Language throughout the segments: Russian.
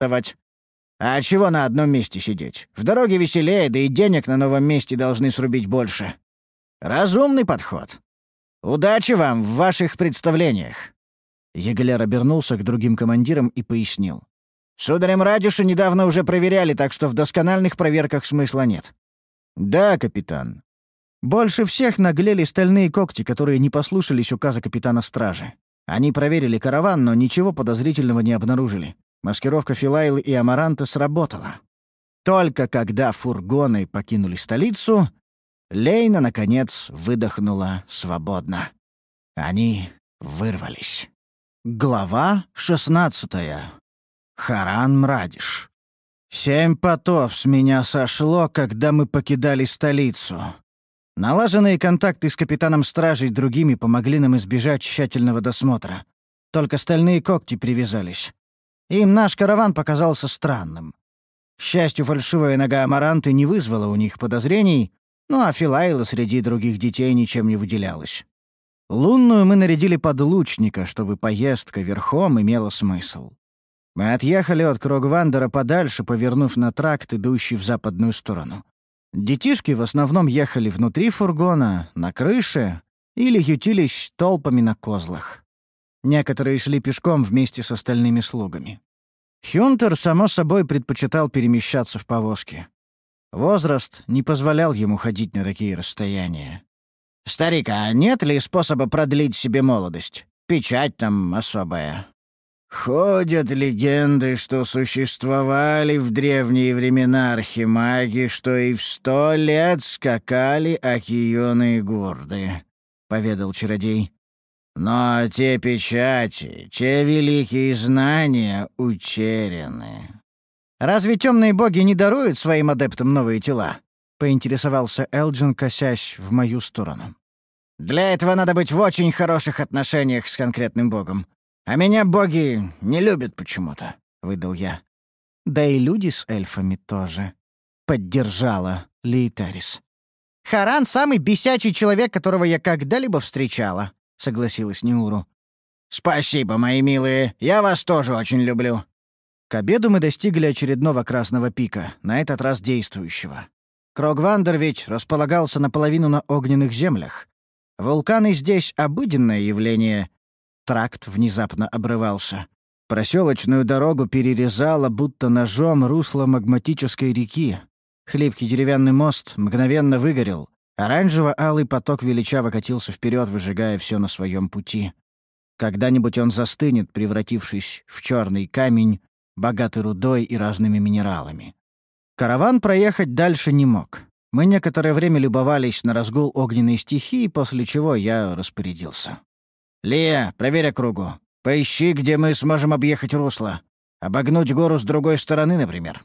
давать. А чего на одном месте сидеть? В дороге веселее, да и денег на новом месте должны срубить больше. Разумный подход. Удачи вам в ваших представлениях. Еголяр обернулся к другим командирам и пояснил. «Сударем Радюша недавно уже проверяли, так что в доскональных проверках смысла нет». «Да, капитан». Больше всех наглели стальные когти, которые не послушались указа капитана стражи. Они проверили караван, но ничего подозрительного не обнаружили. Маскировка Филайлы и Амаранта сработала. Только когда фургоны покинули столицу, Лейна, наконец, выдохнула свободно. Они вырвались. Глава шестнадцатая. Харан Мрадиш. Семь потов с меня сошло, когда мы покидали столицу. Налаженные контакты с капитаном стражи и другими помогли нам избежать тщательного досмотра. Только стальные когти привязались. Им наш караван показался странным. К счастью, фальшивая нога Амаранты не вызвала у них подозрений, ну а Филайла среди других детей ничем не выделялась. Лунную мы нарядили под лучника, чтобы поездка верхом имела смысл. Мы отъехали от Крогвандера подальше, повернув на тракт, идущий в западную сторону. Детишки в основном ехали внутри фургона, на крыше или ютились толпами на козлах. Некоторые шли пешком вместе с остальными слугами. Хюнтер, само собой, предпочитал перемещаться в повозке. Возраст не позволял ему ходить на такие расстояния. «Старик, а нет ли способа продлить себе молодость? Печать там особая». Ходят легенды, что существовали в древние времена архимаги, что и в сто лет скакали окиёные гурды, — поведал чародей. Но те печати, те великие знания утеряны. «Разве темные боги не даруют своим адептам новые тела?» — поинтересовался Элджин, косясь в мою сторону. «Для этого надо быть в очень хороших отношениях с конкретным богом. А меня боги не любят почему-то», — выдал я. «Да и люди с эльфами тоже», — поддержала Лейтарис. «Харан — самый бесячий человек, которого я когда-либо встречала», — согласилась Неуру. «Спасибо, мои милые, я вас тоже очень люблю». К обеду мы достигли очередного красного пика, на этот раз действующего. Крогвандер ведь располагался наполовину на огненных землях. Вулканы здесь — обыденное явление, Тракт внезапно обрывался. Проселочную дорогу перерезало, будто ножом, русло магматической реки. Хлипкий деревянный мост мгновенно выгорел. Оранжево-алый поток величаво катился вперед, выжигая все на своем пути. Когда-нибудь он застынет, превратившись в черный камень, богатый рудой и разными минералами. Караван проехать дальше не мог. Мы некоторое время любовались на разгул огненной стихии, после чего я распорядился. «Лия, проверь округу. Поищи, где мы сможем объехать русло. Обогнуть гору с другой стороны, например».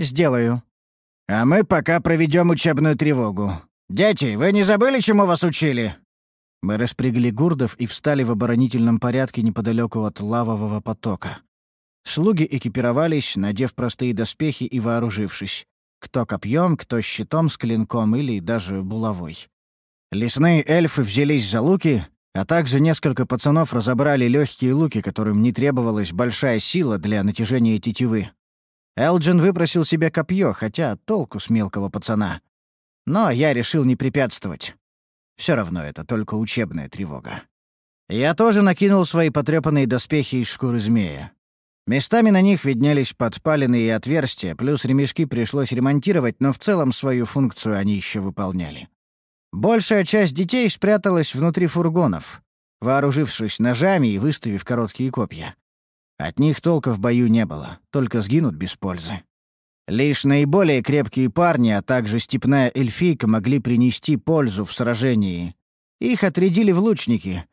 «Сделаю». «А мы пока проведем учебную тревогу. Дети, вы не забыли, чему вас учили?» Мы распрягли гурдов и встали в оборонительном порядке неподалеку от лавового потока. Слуги экипировались, надев простые доспехи и вооружившись. Кто копьем, кто щитом с клинком или даже булавой. Лесные эльфы взялись за луки, а также несколько пацанов разобрали легкие луки, которым не требовалась большая сила для натяжения тетивы. Элджин выпросил себе копье, хотя толку с мелкого пацана. Но я решил не препятствовать. Все равно это только учебная тревога. Я тоже накинул свои потрепанные доспехи из шкуры змея. Местами на них виднелись подпалины и отверстия, плюс ремешки пришлось ремонтировать, но в целом свою функцию они еще выполняли. Большая часть детей спряталась внутри фургонов, вооружившись ножами и выставив короткие копья. От них толка в бою не было, только сгинут без пользы. Лишь наиболее крепкие парни, а также степная эльфийка могли принести пользу в сражении. Их отрядили в лучники.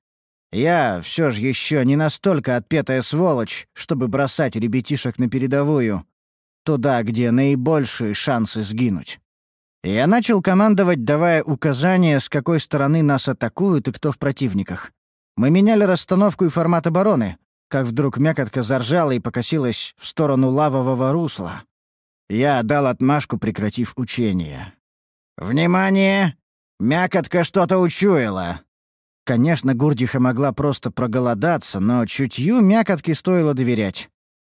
Я все же еще не настолько отпетая сволочь, чтобы бросать ребятишек на передовую, туда, где наибольшие шансы сгинуть. Я начал командовать, давая указания, с какой стороны нас атакуют и кто в противниках. Мы меняли расстановку и формат обороны, как вдруг мякотка заржала и покосилась в сторону лавового русла. Я дал отмашку, прекратив учение. «Внимание! Мякотка что-то учуяла!» Конечно, Гурдиха могла просто проголодаться, но чутью мякотке стоило доверять.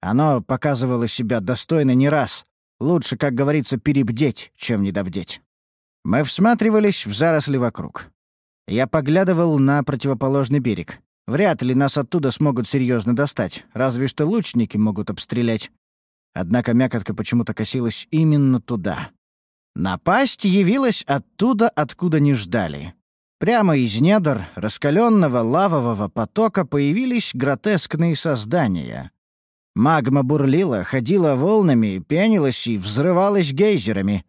Оно показывало себя достойно не раз. Лучше, как говорится, перебдеть, чем недобдеть. Мы всматривались в заросли вокруг. Я поглядывал на противоположный берег. Вряд ли нас оттуда смогут серьезно достать, разве что лучники могут обстрелять. Однако мякотка почему-то косилась именно туда. Напасть явилась оттуда, откуда не ждали. Прямо из недр раскаленного лавового потока появились гротескные создания. Магма бурлила, ходила волнами, пенилась и взрывалась гейзерами.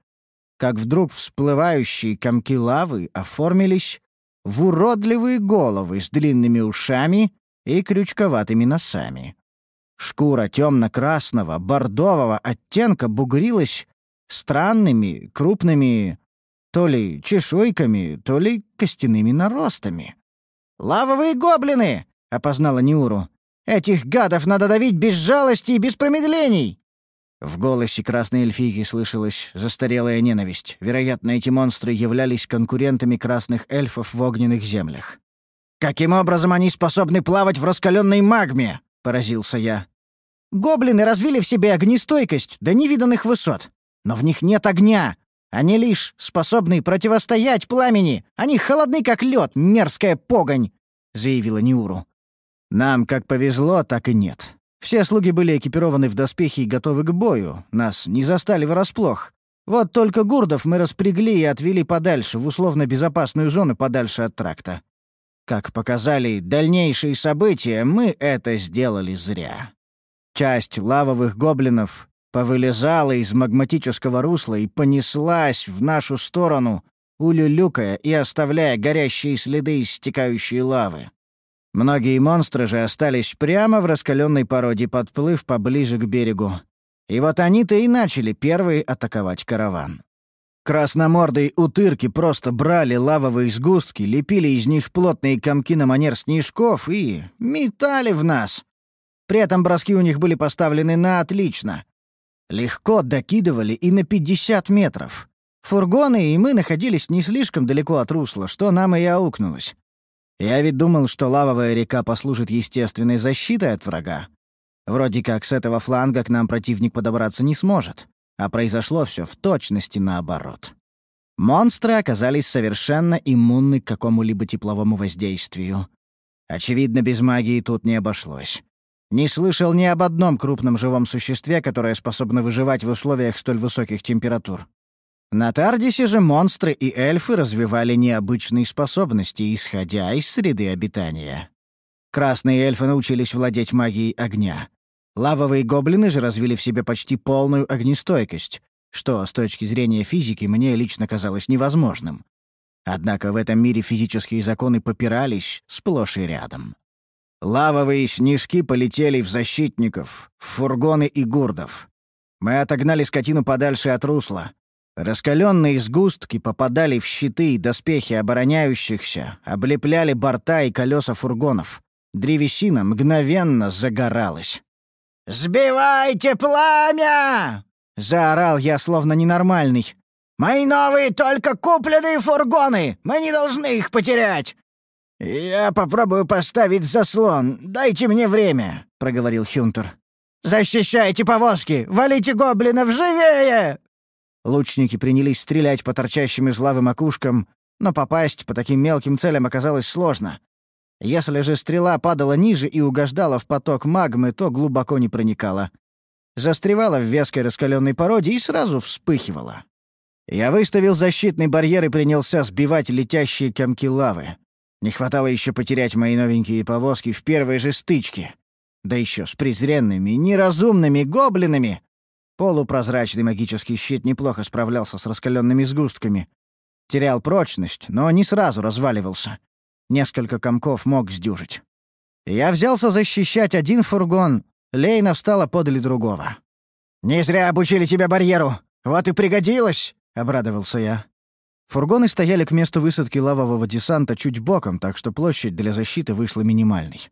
Как вдруг всплывающие комки лавы оформились в уродливые головы с длинными ушами и крючковатыми носами. Шкура темно-красного, бордового оттенка бугрилась странными, крупными то ли чешуйками, то ли костяными наростами. «Лавовые гоблины!» — опознала Неуру. «Этих гадов надо давить без жалости и без промедлений!» В голосе красной эльфийки слышалась застарелая ненависть. Вероятно, эти монстры являлись конкурентами красных эльфов в огненных землях. «Каким образом они способны плавать в раскаленной магме?» — поразился я. «Гоблины развили в себе огнестойкость до невиданных высот. Но в них нет огня, они лишь способны противостоять пламени. Они холодны, как лед, мерзкая погонь», — заявила Неуру. «Нам как повезло, так и нет. Все слуги были экипированы в доспехи и готовы к бою. Нас не застали врасплох. Вот только гурдов мы распрягли и отвели подальше, в условно безопасную зону подальше от тракта. Как показали дальнейшие события, мы это сделали зря. Часть лавовых гоблинов повылезала из магматического русла и понеслась в нашу сторону, улюлюкая и оставляя горящие следы истекающей лавы. Многие монстры же остались прямо в раскаленной породе, подплыв поближе к берегу. И вот они-то и начали первые атаковать караван. Красномордые утырки просто брали лавовые сгустки, лепили из них плотные комки на манер снежков и метали в нас. При этом броски у них были поставлены на отлично. Легко докидывали и на 50 метров. Фургоны и мы находились не слишком далеко от русла, что нам и аукнулось. Я ведь думал, что лавовая река послужит естественной защитой от врага. Вроде как с этого фланга к нам противник подобраться не сможет. А произошло все в точности наоборот. Монстры оказались совершенно иммунны к какому-либо тепловому воздействию. Очевидно, без магии тут не обошлось. Не слышал ни об одном крупном живом существе, которое способно выживать в условиях столь высоких температур. На Тардисе же монстры и эльфы развивали необычные способности, исходя из среды обитания. Красные эльфы научились владеть магией огня. Лавовые гоблины же развили в себе почти полную огнестойкость, что, с точки зрения физики, мне лично казалось невозможным. Однако в этом мире физические законы попирались сплошь и рядом. Лавовые снежки полетели в защитников, в фургоны и гурдов. Мы отогнали скотину подальше от русла. Раскаленные сгустки попадали в щиты и доспехи обороняющихся, облепляли борта и колеса фургонов. Древесина мгновенно загоралась. «Сбивайте пламя!» — заорал я, словно ненормальный. «Мои новые только купленные фургоны! Мы не должны их потерять! «Я попробую поставить заслон. Дайте мне время», — проговорил Хюнтер. «Защищайте повозки! Валите гоблинов живее!» Лучники принялись стрелять по торчащим из лавы макушкам, но попасть по таким мелким целям оказалось сложно. Если же стрела падала ниже и угождала в поток магмы, то глубоко не проникала. Застревала в веской раскаленной породе и сразу вспыхивала. Я выставил защитный барьер и принялся сбивать летящие комки лавы. Не хватало еще потерять мои новенькие повозки в первой же стычке. Да еще с презренными, неразумными гоблинами. Полупрозрачный магический щит неплохо справлялся с раскаленными сгустками. Терял прочность, но не сразу разваливался. Несколько комков мог сдюжить. Я взялся защищать один фургон, Лейна встала подле другого. «Не зря обучили тебя барьеру! Вот и пригодилось!» — обрадовался я. Фургоны стояли к месту высадки лавового десанта чуть боком, так что площадь для защиты вышла минимальной.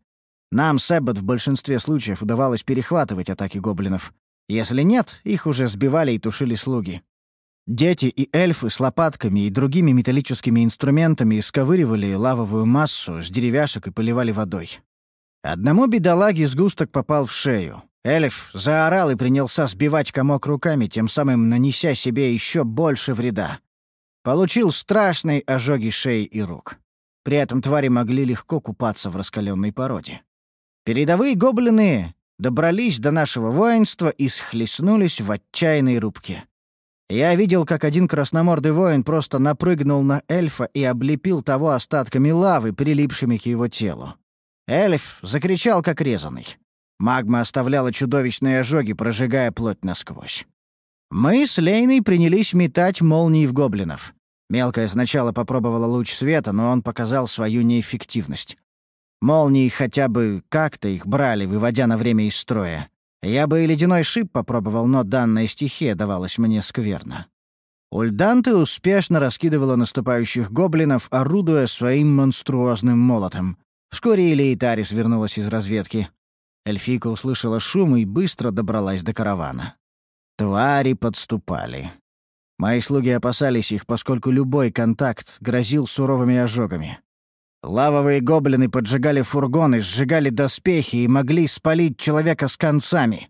Нам с Эббот в большинстве случаев удавалось перехватывать атаки гоблинов. Если нет, их уже сбивали и тушили слуги. Дети и эльфы с лопатками и другими металлическими инструментами сковыривали лавовую массу с деревяшек и поливали водой. Одному бедолаге сгусток попал в шею. Эльф заорал и принялся сбивать комок руками, тем самым нанеся себе еще больше вреда. Получил страшные ожоги шеи и рук. При этом твари могли легко купаться в раскаленной породе. Передовые гоблины добрались до нашего воинства и схлестнулись в отчаянной рубке. Я видел, как один красномордый воин просто напрыгнул на эльфа и облепил того остатками лавы, прилипшими к его телу. Эльф закричал, как резанный. Магма оставляла чудовищные ожоги, прожигая плоть насквозь. Мы с Лейной принялись метать молнии в гоблинов. Мелкая сначала попробовала луч света, но он показал свою неэффективность. Молнии хотя бы как-то их брали, выводя на время из строя. Я бы и ледяной шип попробовал, но данная стихия давалась мне скверно. Ульданте успешно раскидывала наступающих гоблинов, орудуя своим монструозным молотом. Вскоре Илейтарис вернулась из разведки. Эльфийка услышала шум и быстро добралась до каравана. Твари подступали. Мои слуги опасались их, поскольку любой контакт грозил суровыми ожогами. Лавовые гоблины поджигали фургоны, сжигали доспехи и могли спалить человека с концами.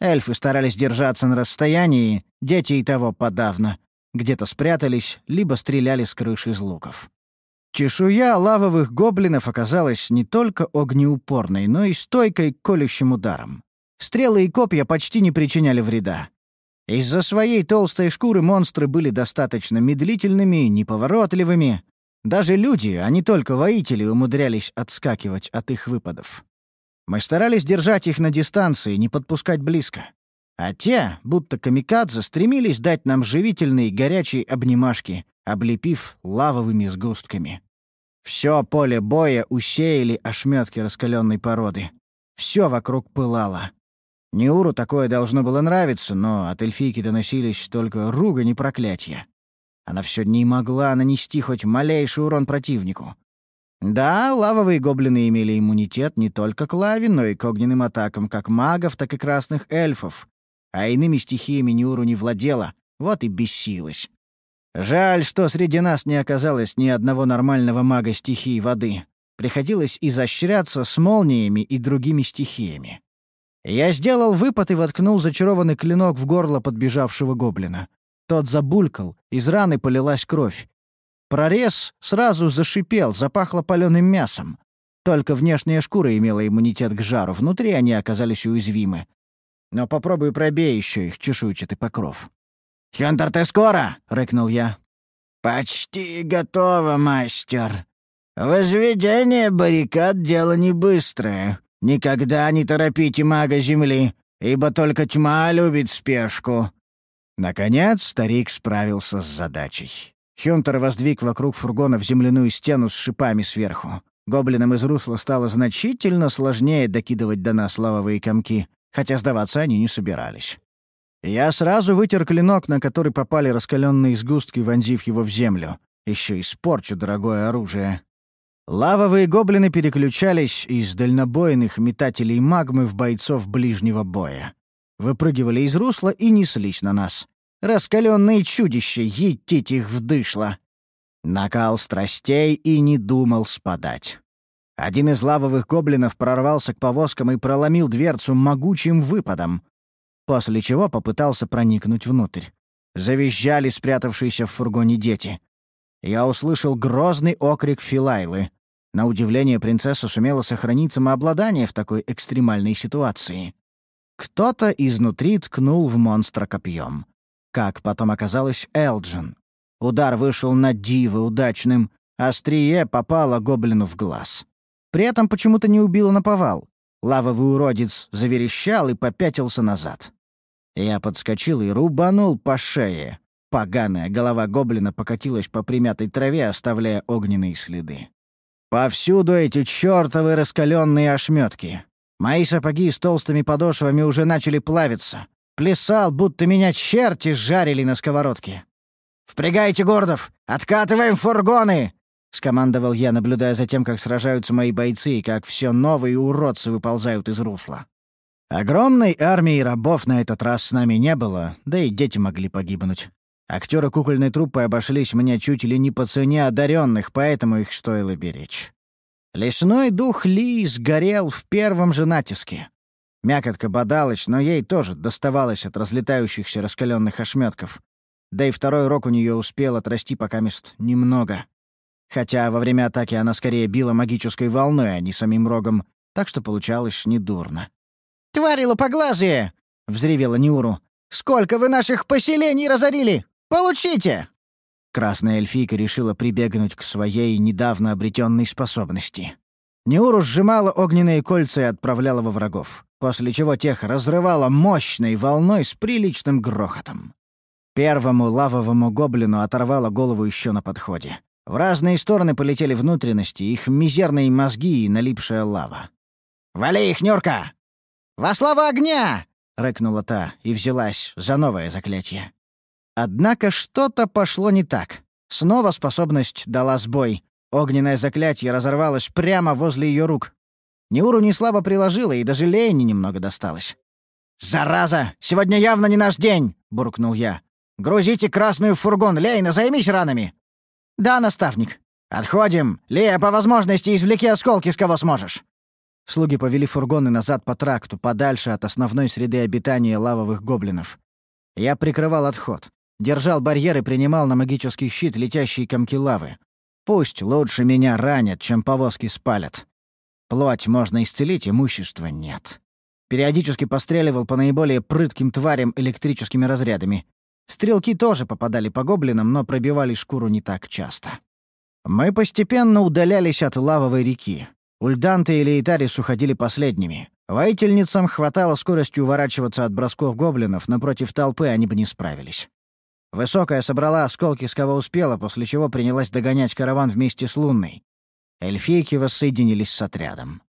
Эльфы старались держаться на расстоянии, дети и того подавно. Где-то спрятались, либо стреляли с крыши из луков. Чешуя лавовых гоблинов оказалась не только огнеупорной, но и стойкой к колющим ударам. Стрелы и копья почти не причиняли вреда. Из-за своей толстой шкуры монстры были достаточно медлительными, неповоротливыми. Даже люди, а не только воители, умудрялись отскакивать от их выпадов. Мы старались держать их на дистанции, не подпускать близко. А те, будто камикадзе, стремились дать нам живительные горячие обнимашки, облепив лавовыми сгустками. Все поле боя усеяли ошметки раскаленной породы. Все вокруг пылало. Неуру такое должно было нравиться, но от эльфийки доносились только ругань и проклятия. Она все не могла нанести хоть малейший урон противнику. Да, лавовые гоблины имели иммунитет не только к лаве, но и к огненным атакам как магов, так и красных эльфов. А иными стихиями Неуру не владела, вот и бесилась. Жаль, что среди нас не оказалось ни одного нормального мага стихии воды. Приходилось изощряться с молниями и другими стихиями. Я сделал выпад и воткнул зачарованный клинок в горло подбежавшего гоблина. Тот забулькал, из раны полилась кровь. Прорез сразу зашипел, запахло паленым мясом. Только внешняя шкура имела иммунитет к жару, внутри они оказались уязвимы. Но попробуй пробей еще их чешуйчатый покров. «Хюнтер, ты скоро?» — рыкнул я. «Почти готово, мастер. Возведение баррикад — дело не быстрое. Никогда не торопите мага Земли, ибо только тьма любит спешку». Наконец старик справился с задачей. Хюнтер воздвиг вокруг фургона в земляную стену с шипами сверху. Гоблинам из русла стало значительно сложнее докидывать до нас лавовые комки, хотя сдаваться они не собирались. Я сразу вытер клинок, на который попали раскаленные сгустки, вонзив его в землю. Еще испорчу дорогое оружие. Лавовые гоблины переключались из дальнобойных метателей магмы в бойцов ближнего боя. Выпрыгивали из русла и неслись на нас. Раскаленные чудища, етить их вдышло. Накал страстей и не думал спадать. Один из лавовых гоблинов прорвался к повозкам и проломил дверцу могучим выпадом после чего попытался проникнуть внутрь. Завизжали спрятавшиеся в фургоне дети. Я услышал грозный окрик Филайлы. На удивление принцесса сумела сохранить самообладание в такой экстремальной ситуации. Кто-то изнутри ткнул в монстра копьем. Как потом оказалось, Элджин. Удар вышел на диво удачным, острие попало гоблину в глаз. При этом почему-то не убило наповал. Лавовый уродец заверещал и попятился назад. Я подскочил и рубанул по шее. Поганая голова гоблина покатилась по примятой траве, оставляя огненные следы. Повсюду эти чёртовы раскаленные ошметки. Мои сапоги с толстыми подошвами уже начали плавиться. Плясал, будто меня черти жарили на сковородке. «Впрягайте гордов! Откатываем фургоны!» — скомандовал я, наблюдая за тем, как сражаются мои бойцы и как все новые уродцы выползают из русла. Огромной армии рабов на этот раз с нами не было, да и дети могли погибнуть. Актеры кукольной труппы обошлись мне чуть ли не по цене одаренных, поэтому их стоило беречь. Лесной дух Ли сгорел в первом же натиске. Мякотка бодалась, но ей тоже доставалось от разлетающихся раскаленных ошметков. Да и второй рог у нее успел отрасти пока мест немного. Хотя во время атаки она скорее била магической волной, а не самим рогом, так что получалось недурно. «Твари лупоглазые!» — взревела Нюру. «Сколько вы наших поселений разорили! Получите!» Красная эльфийка решила прибегнуть к своей недавно обретенной способности. Неуру сжимала огненные кольца и отправляла во врагов, после чего тех разрывала мощной волной с приличным грохотом. Первому лавовому гоблину оторвало голову еще на подходе. В разные стороны полетели внутренности, их мизерные мозги и налипшая лава. «Вали их, Нюрка!» «Во слава огня!» — рыкнула та и взялась за новое заклятие. Однако что-то пошло не так. Снова способность дала сбой. Огненное заклятие разорвалось прямо возле ее рук. Неуру не слабо приложила, и даже Лейне немного досталось. «Зараза! Сегодня явно не наш день!» — буркнул я. «Грузите красную фургон! Лейна, займись ранами!» «Да, наставник». «Отходим! Лея, по возможности извлеки осколки, с кого сможешь!» Слуги повели фургоны назад по тракту, подальше от основной среды обитания лавовых гоблинов. Я прикрывал отход. Держал барьер и принимал на магический щит летящие комки лавы. Пусть лучше меня ранят, чем повозки спалят. Плоть можно исцелить, имущества нет. Периодически постреливал по наиболее прытким тварям электрическими разрядами. Стрелки тоже попадали по гоблинам, но пробивали шкуру не так часто. Мы постепенно удалялись от лавовой реки. Ульданты и Лейтарис уходили последними. Воительницам хватало скоростью уворачиваться от бросков гоблинов, но против толпы они бы не справились. Высокая собрала осколки с кого успела, после чего принялась догонять караван вместе с Лунной. Эльфийки воссоединились с отрядом.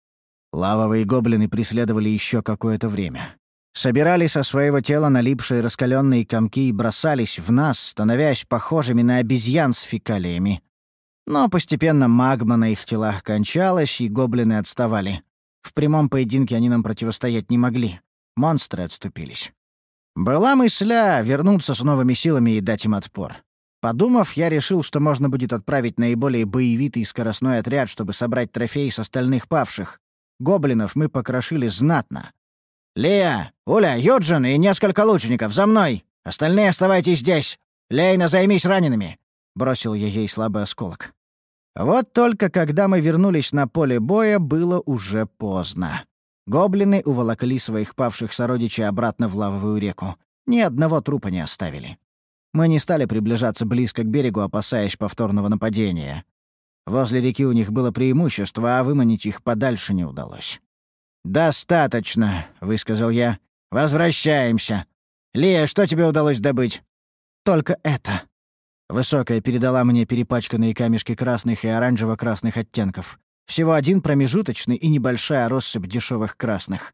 Лавовые гоблины преследовали еще какое-то время. Собирали со своего тела налипшие раскаленные комки и бросались в нас, становясь похожими на обезьян с фекалиями. Но постепенно магма на их телах кончалась, и гоблины отставали. В прямом поединке они нам противостоять не могли. Монстры отступились. Была мысля вернуться с новыми силами и дать им отпор. Подумав, я решил, что можно будет отправить наиболее боевитый скоростной отряд, чтобы собрать трофеи с остальных павших. Гоблинов мы покрошили знатно. «Лия, Уля, Юджин и несколько лучников, за мной! Остальные оставайтесь здесь! Лейна, займись ранеными!» — бросил я ей слабый осколок. Вот только когда мы вернулись на поле боя, было уже поздно. Гоблины уволокли своих павших сородичей обратно в лавовую реку. Ни одного трупа не оставили. Мы не стали приближаться близко к берегу, опасаясь повторного нападения. Возле реки у них было преимущество, а выманить их подальше не удалось. «Достаточно», — высказал я. «Возвращаемся. Лия, что тебе удалось добыть?» «Только это». Высокая передала мне перепачканные камешки красных и оранжево-красных оттенков. Всего один промежуточный и небольшая россыпь дешевых красных.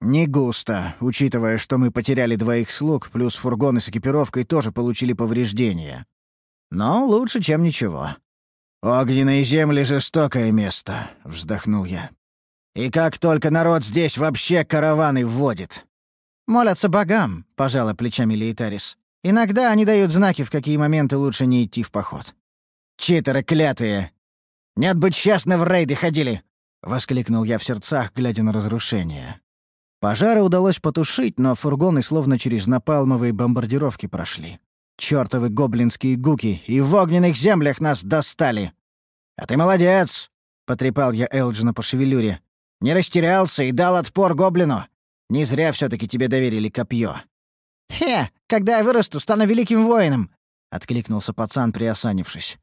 Не густо, учитывая, что мы потеряли двоих слуг, плюс фургоны с экипировкой тоже получили повреждения. Но лучше, чем ничего. «Огненные земли — жестокое место», — вздохнул я. «И как только народ здесь вообще караваны вводит?» «Молятся богам», — пожала плечами Лейтарис. «Иногда они дают знаки, в какие моменты лучше не идти в поход». «Читеры клятые! Нет бы честно в рейды ходили!» — воскликнул я в сердцах, глядя на разрушение. Пожары удалось потушить, но фургоны словно через напалмовые бомбардировки прошли. Чёртовы гоблинские гуки и в огненных землях нас достали. «А ты молодец!» — потрепал я Элджина по шевелюре. «Не растерялся и дал отпор гоблину. Не зря все таки тебе доверили копье. «Хе, когда я вырасту, стану великим воином!» — откликнулся пацан, приосанившись.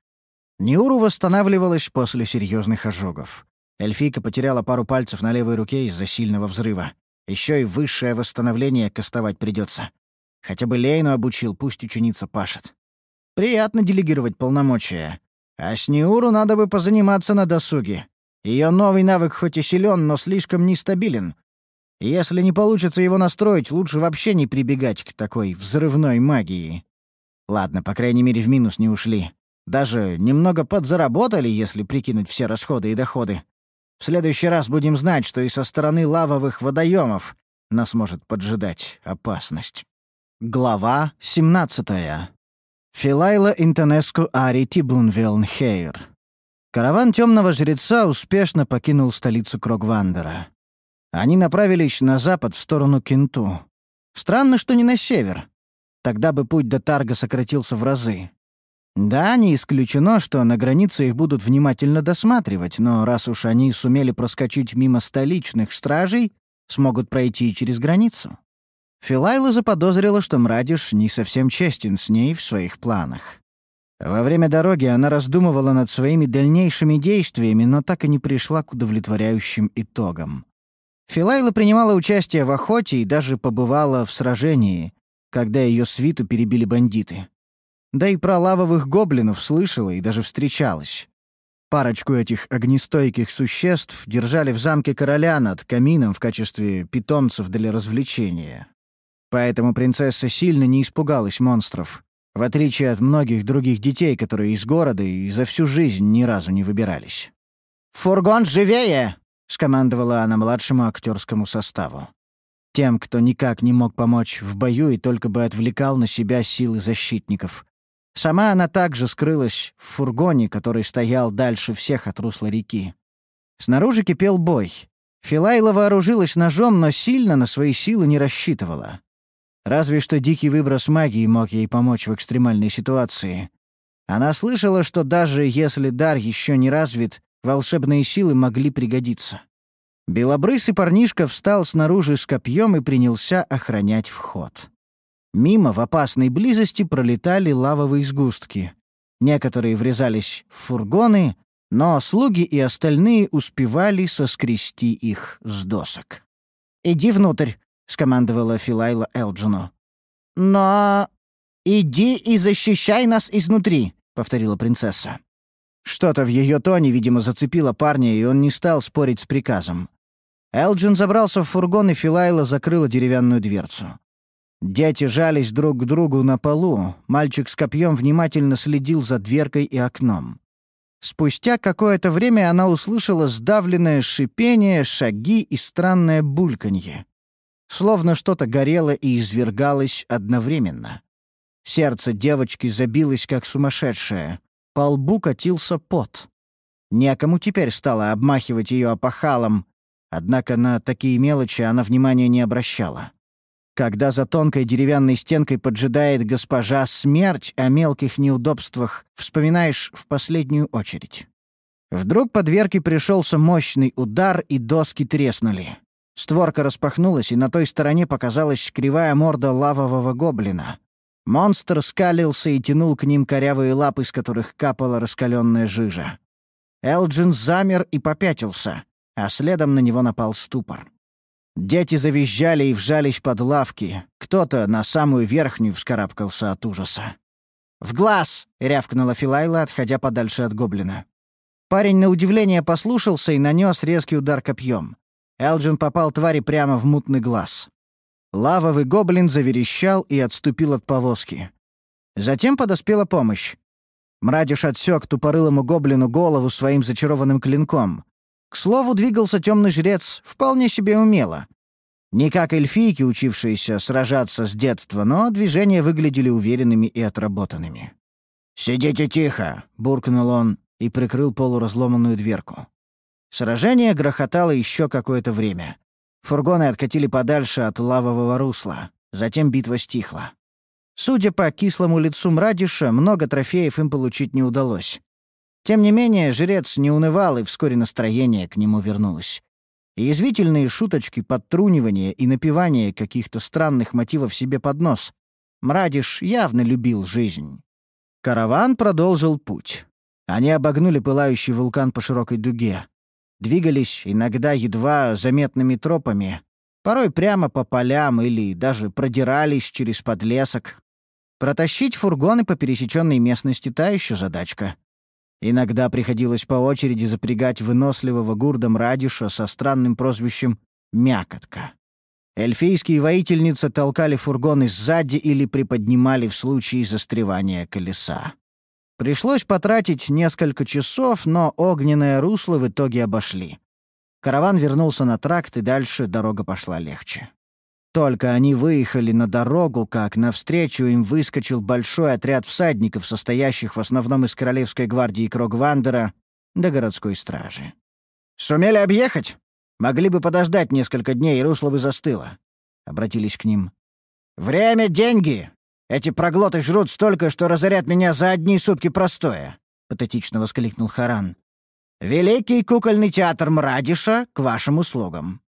Неуру восстанавливалась после серьезных ожогов. Эльфийка потеряла пару пальцев на левой руке из-за сильного взрыва. Еще и высшее восстановление кастовать придется. Хотя бы Лейну обучил, пусть ученица пашет. Приятно делегировать полномочия. А с Неуру надо бы позаниматься на досуге. Ее новый навык хоть и силен, но слишком нестабилен. Если не получится его настроить, лучше вообще не прибегать к такой взрывной магии. Ладно, по крайней мере, в минус не ушли. Даже немного подзаработали, если прикинуть все расходы и доходы. В следующий раз будем знать, что и со стороны лавовых водоемов нас может поджидать опасность. Глава 17. Филайла Интонеску Ари Тибунвелнхейр. Караван темного жреца успешно покинул столицу Крогвандера. Они направились на запад в сторону Кенту. Странно, что не на север. Тогда бы путь до Тарга сократился в разы. Да, не исключено, что на границе их будут внимательно досматривать, но раз уж они сумели проскочить мимо столичных стражей, смогут пройти и через границу. Филайла заподозрила, что Мрадиш не совсем честен с ней в своих планах. Во время дороги она раздумывала над своими дальнейшими действиями, но так и не пришла к удовлетворяющим итогам. Филайла принимала участие в охоте и даже побывала в сражении, когда ее свиту перебили бандиты. Да и про лавовых гоблинов слышала и даже встречалась. Парочку этих огнестойких существ держали в замке короля над камином в качестве питомцев для развлечения. Поэтому принцесса сильно не испугалась монстров, в отличие от многих других детей, которые из города и за всю жизнь ни разу не выбирались. «Фургон живее!» — скомандовала она младшему актерскому составу. Тем, кто никак не мог помочь в бою и только бы отвлекал на себя силы защитников. Сама она также скрылась в фургоне, который стоял дальше всех от русла реки. Снаружи кипел бой. Филайла вооружилась ножом, но сильно на свои силы не рассчитывала. Разве что дикий выброс магии мог ей помочь в экстремальной ситуации. Она слышала, что даже если дар еще не развит, волшебные силы могли пригодиться. Белобрысый парнишка встал снаружи с копьем и принялся охранять вход. Мимо в опасной близости пролетали лавовые сгустки. Некоторые врезались в фургоны, но слуги и остальные успевали соскрести их с досок. «Иди внутрь», — скомандовала Филайла Элджину. «Но... иди и защищай нас изнутри», — повторила принцесса. Что-то в ее тоне, видимо, зацепило парня, и он не стал спорить с приказом. Элджин забрался в фургон, и Филайла закрыла деревянную дверцу. Дети жались друг к другу на полу, мальчик с копьем внимательно следил за дверкой и окном. Спустя какое-то время она услышала сдавленное шипение, шаги и странное бульканье словно что-то горело и извергалось одновременно. Сердце девочки забилось как сумасшедшее. По лбу катился пот. Некому теперь стало обмахивать ее опахалом, однако на такие мелочи она внимания не обращала. Когда за тонкой деревянной стенкой поджидает госпожа смерть, о мелких неудобствах вспоминаешь в последнюю очередь. Вдруг по дверке пришелся мощный удар, и доски треснули. Створка распахнулась, и на той стороне показалась кривая морда лавового гоблина. Монстр скалился и тянул к ним корявые лапы, из которых капала раскаленная жижа. Элджин замер и попятился, а следом на него напал ступор. Дети завизжали и вжались под лавки. Кто-то на самую верхнюю вскарабкался от ужаса. «В глаз!» — рявкнула Филайла, отходя подальше от гоблина. Парень на удивление послушался и нанес резкий удар копьем. Элджин попал твари прямо в мутный глаз. Лавовый гоблин заверещал и отступил от повозки. Затем подоспела помощь. Мрадиш отсек тупорылому гоблину голову своим зачарованным клинком. К слову, двигался темный жрец вполне себе умело. Не как эльфийки, учившиеся сражаться с детства, но движения выглядели уверенными и отработанными. «Сидите тихо!» — буркнул он и прикрыл полуразломанную дверку. Сражение грохотало еще какое-то время. Фургоны откатили подальше от лавового русла. Затем битва стихла. Судя по кислому лицу Мрадиша, много трофеев им получить не удалось. Тем не менее, жрец не унывал, и вскоре настроение к нему вернулось. Язвительные шуточки, подтрунивания и напевание каких-то странных мотивов себе под нос. Мрадиш явно любил жизнь. Караван продолжил путь. Они обогнули пылающий вулкан по широкой дуге. Двигались иногда едва заметными тропами, порой прямо по полям или даже продирались через подлесок. Протащить фургоны по пересеченной местности — та еще задачка. Иногда приходилось по очереди запрягать выносливого гурдом радиша со странным прозвищем «мякотка». Эльфийские воительницы толкали фургоны сзади или приподнимали в случае застревания колеса. Пришлось потратить несколько часов, но огненное русло в итоге обошли. Караван вернулся на тракт, и дальше дорога пошла легче. Только они выехали на дорогу, как навстречу им выскочил большой отряд всадников, состоящих в основном из Королевской гвардии Крогвандера до городской стражи. «Сумели объехать?» Могли бы подождать несколько дней, и русло бы застыло. Обратились к ним. «Время — деньги! Эти проглоты жрут столько, что разорят меня за одни сутки простоя!» — патетично воскликнул Харан. «Великий кукольный театр Мрадиша к вашим услугам».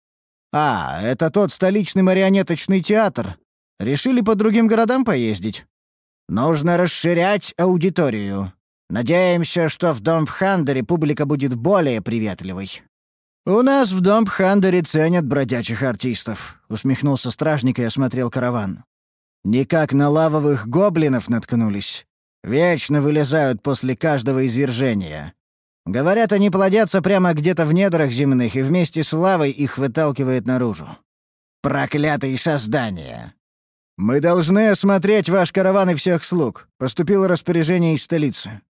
«А, это тот столичный марионеточный театр. Решили по другим городам поездить?» «Нужно расширять аудиторию. Надеемся, что в Дом Хандере публика будет более приветливой». «У нас в Дом Хандере ценят бродячих артистов», — усмехнулся стражник и осмотрел караван. «Никак на лавовых гоблинов наткнулись. Вечно вылезают после каждого извержения. Говорят, они плодятся прямо где-то в недрах земных, и вместе с лавой их выталкивает наружу. Проклятые создания! Мы должны осмотреть ваш караван и всех слуг. Поступило распоряжение из столицы.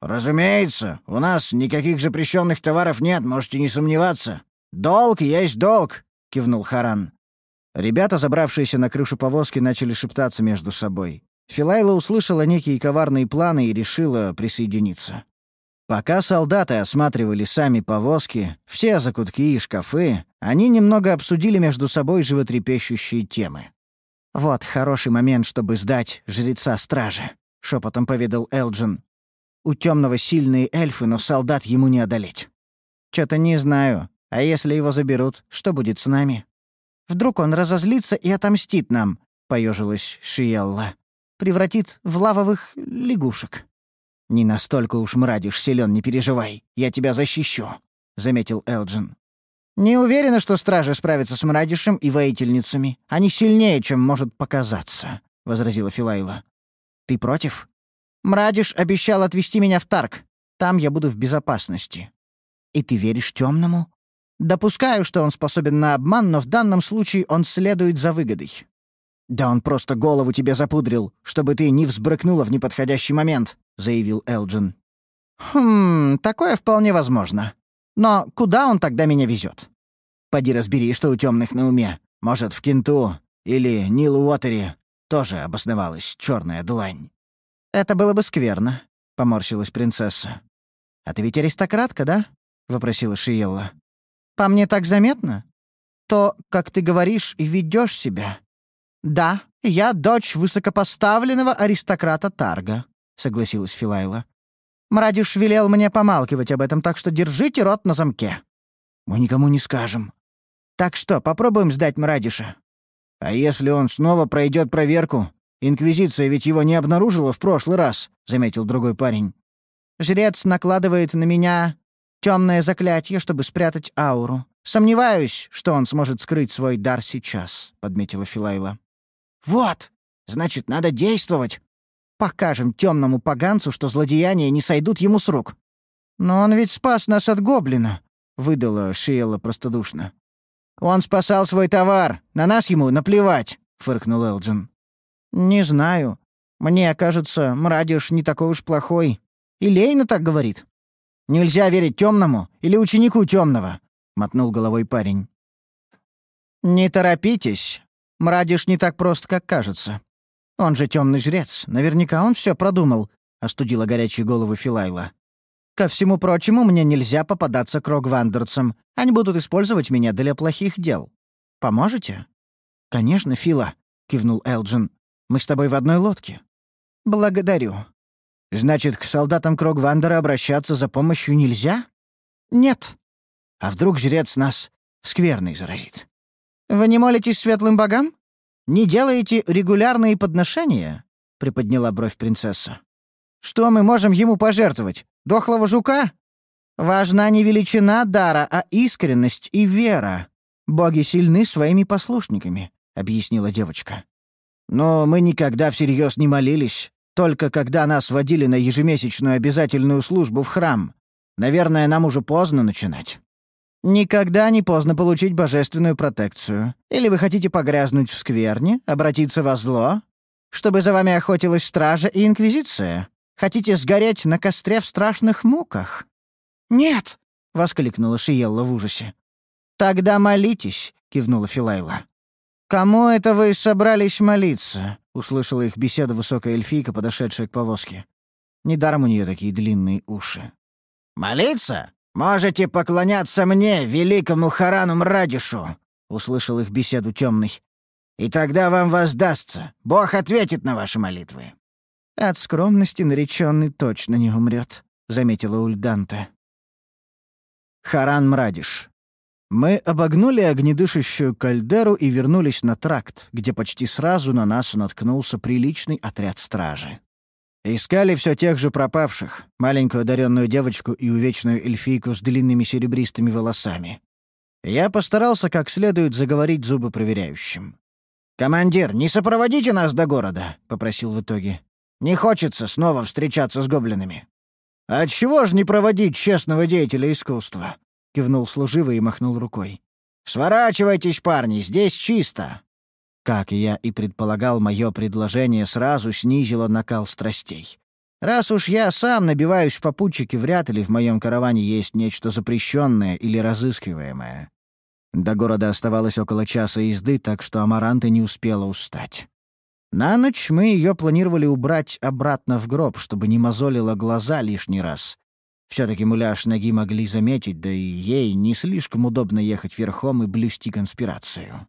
Разумеется, у нас никаких запрещенных товаров нет, можете не сомневаться. Долг есть долг, кивнул Харан. Ребята, забравшиеся на крышу повозки, начали шептаться между собой. Филайла услышала некие коварные планы и решила присоединиться. Пока солдаты осматривали сами повозки, все закутки и шкафы, они немного обсудили между собой животрепещущие темы. «Вот хороший момент, чтобы сдать жреца стражи», — шепотом поведал Элджин. «У темного сильные эльфы, но солдат ему не одолеть». «Чё-то не знаю. А если его заберут, что будет с нами?» «Вдруг он разозлится и отомстит нам», — поежилась Шиелла. «Превратит в лавовых лягушек». «Не настолько уж мрадишь силен, не переживай. Я тебя защищу», — заметил Элджин. «Не уверена, что стражи справятся с мрадишем и воительницами. Они сильнее, чем может показаться», — возразила Филайла. «Ты против?» «Мрадиш обещал отвезти меня в Тарк. Там я буду в безопасности». «И ты веришь темному?» «Допускаю, что он способен на обман, но в данном случае он следует за выгодой». «Да он просто голову тебе запудрил, чтобы ты не взбрыкнула в неподходящий момент», — заявил Элджин. «Хм, такое вполне возможно. Но куда он тогда меня везет? Поди разбери, что у темных на уме. Может, в Кенту или Нил-Уотере тоже обосновалась черная длань». «Это было бы скверно», — поморщилась принцесса. «А ты ведь аристократка, да?» — вопросила Шиелла. «По мне так заметно? То, как ты говоришь и ведешь себя». «Да, я дочь высокопоставленного аристократа Тарга», — согласилась Филайла. «Мрадиш велел мне помалкивать об этом, так что держите рот на замке». «Мы никому не скажем». «Так что, попробуем сдать Мрадиша?» «А если он снова пройдет проверку? Инквизиция ведь его не обнаружила в прошлый раз», — заметил другой парень. «Жрец накладывает на меня темное заклятие, чтобы спрятать ауру. Сомневаюсь, что он сможет скрыть свой дар сейчас», — подметила Филайла. «Вот! Значит, надо действовать!» Покажем темному поганцу, что злодеяния не сойдут ему с рук. Но он ведь спас нас от гоблина, выдала Шиэла простодушно. Он спасал свой товар, на нас ему наплевать, фыркнул Элджин. Не знаю. Мне кажется, Мрадиш не такой уж плохой. И Лейна так говорит. Нельзя верить темному или ученику темного, мотнул головой парень. Не торопитесь. Мрадиш не так прост, как кажется. «Он же темный жрец. Наверняка он все продумал», — остудила горячие головы Филайла. «Ко всему прочему, мне нельзя попадаться к рогвандерцам. Они будут использовать меня для плохих дел. Поможете?» «Конечно, Фила», — кивнул Элджин. «Мы с тобой в одной лодке». «Благодарю». «Значит, к солдатам Крогвандера обращаться за помощью нельзя?» «Нет». «А вдруг жрец нас скверный заразит?» «Вы не молитесь светлым богам?» «Не делаете регулярные подношения?» — приподняла бровь принцесса. «Что мы можем ему пожертвовать? Дохлого жука?» «Важна не величина дара, а искренность и вера. Боги сильны своими послушниками», — объяснила девочка. «Но мы никогда всерьез не молились, только когда нас водили на ежемесячную обязательную службу в храм. Наверное, нам уже поздно начинать». Никогда не поздно получить божественную протекцию. Или вы хотите погрязнуть в скверне, обратиться во зло, чтобы за вами охотилась стража и инквизиция? Хотите сгореть на костре в страшных муках?» «Нет!» — воскликнула Шиелла в ужасе. «Тогда молитесь», — кивнула Филайла. «Кому это вы собрались молиться?» — услышала их беседу высокая эльфийка, подошедшая к повозке. Недаром у нее такие длинные уши. «Молиться? Можете поклоняться мне, великому Харану Мрадишу!» — услышал их беседу темный. «И тогда вам воздастся. Бог ответит на ваши молитвы». «От скромности нареченный точно не умрет», — заметила Ульданта. Харан Мрадиш. Мы обогнули огнедышащую кальдеру и вернулись на тракт, где почти сразу на нас наткнулся приличный отряд стражи. Искали все тех же пропавших, маленькую одаренную девочку и увечную эльфийку с длинными серебристыми волосами. Я постарался как следует заговорить зубы проверяющим. «Командир, не сопроводите нас до города», — попросил в итоге. «Не хочется снова встречаться с гоблинами». «Отчего ж не проводить честного деятеля искусства?» — кивнул служивый и махнул рукой. «Сворачивайтесь, парни, здесь чисто!» Как я и предполагал, мое предложение сразу снизило накал страстей. Раз уж я сам набиваюсь в попутчики, вряд ли в моем караване есть нечто запрещенное или разыскиваемое. До города оставалось около часа езды, так что Амаранта не успела устать. На ночь мы ее планировали убрать обратно в гроб, чтобы не мозолило глаза лишний раз. Все-таки муляж ноги могли заметить, да и ей не слишком удобно ехать верхом и блюсти конспирацию.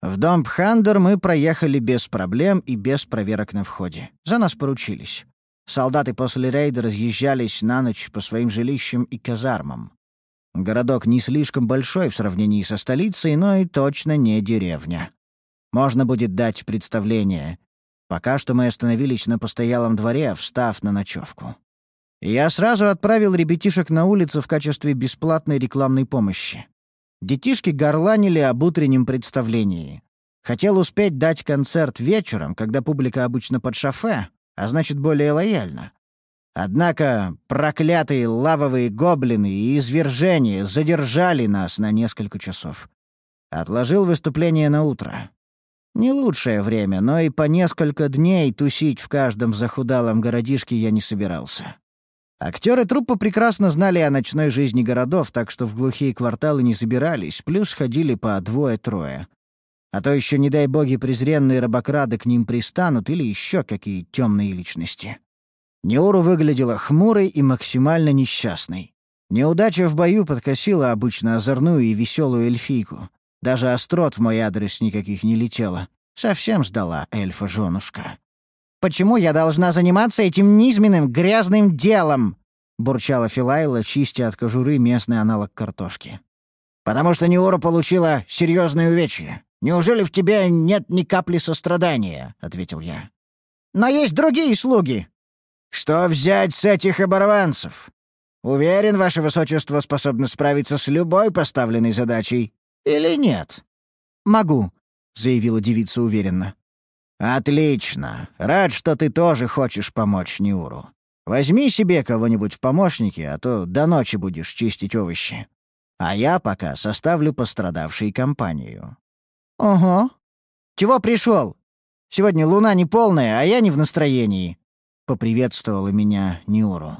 В дом Пхандер мы проехали без проблем и без проверок на входе. За нас поручились. Солдаты после рейда разъезжались на ночь по своим жилищам и казармам. Городок не слишком большой в сравнении со столицей, но и точно не деревня. Можно будет дать представление. Пока что мы остановились на постоялом дворе, встав на ночевку. Я сразу отправил ребятишек на улицу в качестве бесплатной рекламной помощи. Детишки горланили об утреннем представлении. Хотел успеть дать концерт вечером, когда публика обычно под шофе, а значит, более лояльна. Однако проклятые лавовые гоблины и извержения задержали нас на несколько часов. Отложил выступление на утро. Не лучшее время, но и по несколько дней тусить в каждом захудалом городишке я не собирался. Актеры труппы прекрасно знали о ночной жизни городов, так что в глухие кварталы не забирались, плюс ходили по двое-трое. А то еще, не дай боги, презренные рабокрады к ним пристанут или еще какие темные личности. Неуру выглядела хмурой и максимально несчастной. Неудача в бою подкосила обычно озорную и веселую эльфийку. Даже острот в мой адрес никаких не летело. Совсем сдала эльфа-женушка. «Почему я должна заниматься этим низменным, грязным делом?» — бурчала Филайла, чистя от кожуры местный аналог картошки. «Потому что Неура получила серьезное увечье. Неужели в тебе нет ни капли сострадания?» — ответил я. «Но есть другие слуги». «Что взять с этих оборванцев? Уверен, ваше высочество способно справиться с любой поставленной задачей. Или нет?» «Могу», — заявила девица уверенно. «Отлично. Рад, что ты тоже хочешь помочь Неуру. Возьми себе кого-нибудь в помощники, а то до ночи будешь чистить овощи. А я пока составлю пострадавшей компанию». «Ого. Чего пришел? Сегодня луна не полная, а я не в настроении», — поприветствовала меня Неуру.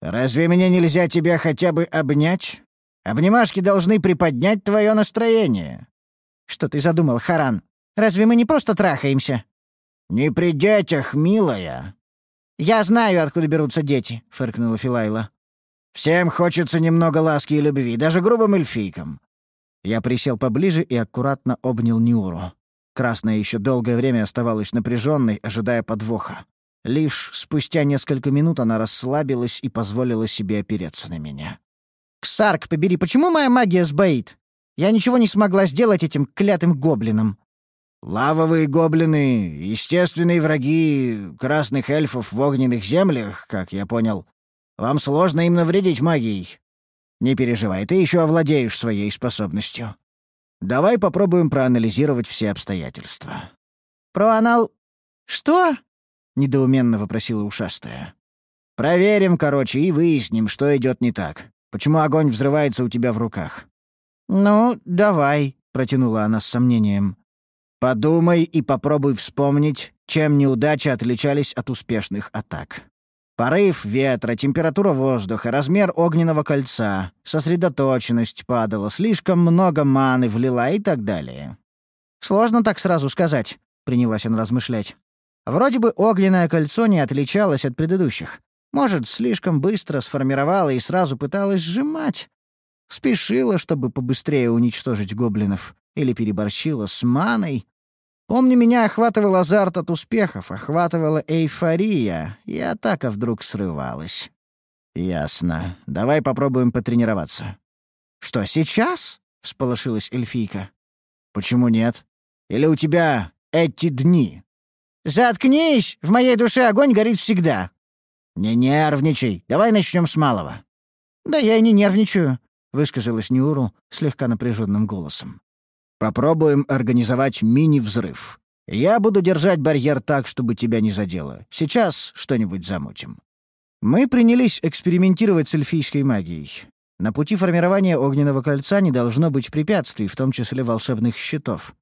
«Разве мне нельзя тебя хотя бы обнять? Обнимашки должны приподнять твое настроение». «Что ты задумал, Харан? Разве мы не просто трахаемся?» «Не при детях, милая». «Я знаю, откуда берутся дети», — фыркнула Филайла. «Всем хочется немного ласки и любви, даже грубым эльфийкам». Я присел поближе и аккуратно обнял Нюру. Красная еще долгое время оставалась напряженной, ожидая подвоха. Лишь спустя несколько минут она расслабилась и позволила себе опереться на меня. «Ксарк, побери, почему моя магия сбоит? Я ничего не смогла сделать этим клятым гоблином». «Лавовые гоблины — естественные враги красных эльфов в огненных землях, как я понял. Вам сложно им навредить магией. Не переживай, ты еще овладеешь своей способностью. Давай попробуем проанализировать все обстоятельства». «Проанал... что?» — недоуменно вопросила ушастая. «Проверим, короче, и выясним, что идет не так. Почему огонь взрывается у тебя в руках?» «Ну, давай», — протянула она с сомнением. «Подумай и попробуй вспомнить, чем неудачи отличались от успешных атак. Порыв ветра, температура воздуха, размер огненного кольца, сосредоточенность падала, слишком много маны влила и так далее». «Сложно так сразу сказать», — принялась она размышлять. «Вроде бы огненное кольцо не отличалось от предыдущих. Может, слишком быстро сформировала и сразу пыталась сжимать. Спешила, чтобы побыстрее уничтожить гоблинов. Или переборщила с маной. Помню, меня охватывал азарт от успехов, охватывала эйфория, и атака вдруг срывалась. «Ясно. Давай попробуем потренироваться». «Что, сейчас?» — всполошилась эльфийка. «Почему нет? Или у тебя эти дни?» «Заткнись! В моей душе огонь горит всегда!» «Не нервничай. Давай начнем с малого». «Да я и не нервничаю», — высказалась Нюру слегка напряженным голосом. «Попробуем организовать мини-взрыв. Я буду держать барьер так, чтобы тебя не задело. Сейчас что-нибудь замутим». Мы принялись экспериментировать с эльфийской магией. На пути формирования огненного кольца не должно быть препятствий, в том числе волшебных щитов.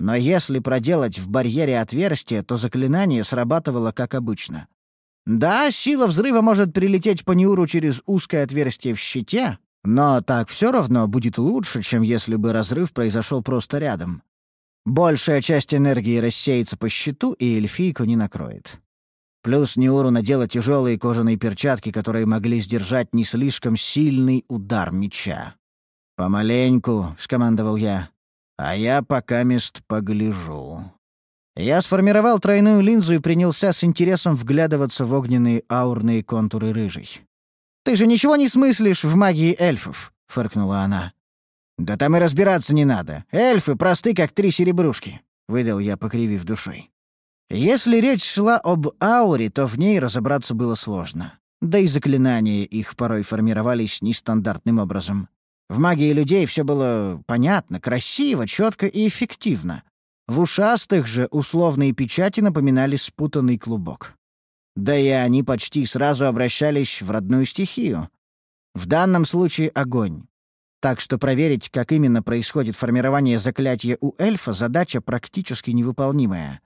Но если проделать в барьере отверстие, то заклинание срабатывало как обычно. Да, сила взрыва может прилететь по Неуру через узкое отверстие в щите, но так все равно будет лучше, чем если бы разрыв произошел просто рядом. Большая часть энергии рассеется по щиту, и эльфийку не накроет. Плюс Неуру надела тяжелые кожаные перчатки, которые могли сдержать не слишком сильный удар меча. «Помаленьку», — скомандовал я, — «а я пока мест погляжу». Я сформировал тройную линзу и принялся с интересом вглядываться в огненные аурные контуры рыжей. «Ты же ничего не смыслишь в магии эльфов?» — фыркнула она. «Да там и разбираться не надо. Эльфы просты, как три серебрушки», — выдал я, покривив душой. Если речь шла об ауре, то в ней разобраться было сложно. Да и заклинания их порой формировались нестандартным образом. В магии людей все было понятно, красиво, четко и эффективно. В ушастых же условные печати напоминали спутанный клубок. Да и они почти сразу обращались в родную стихию. В данном случае огонь. Так что проверить, как именно происходит формирование заклятия у эльфа, задача практически невыполнимая.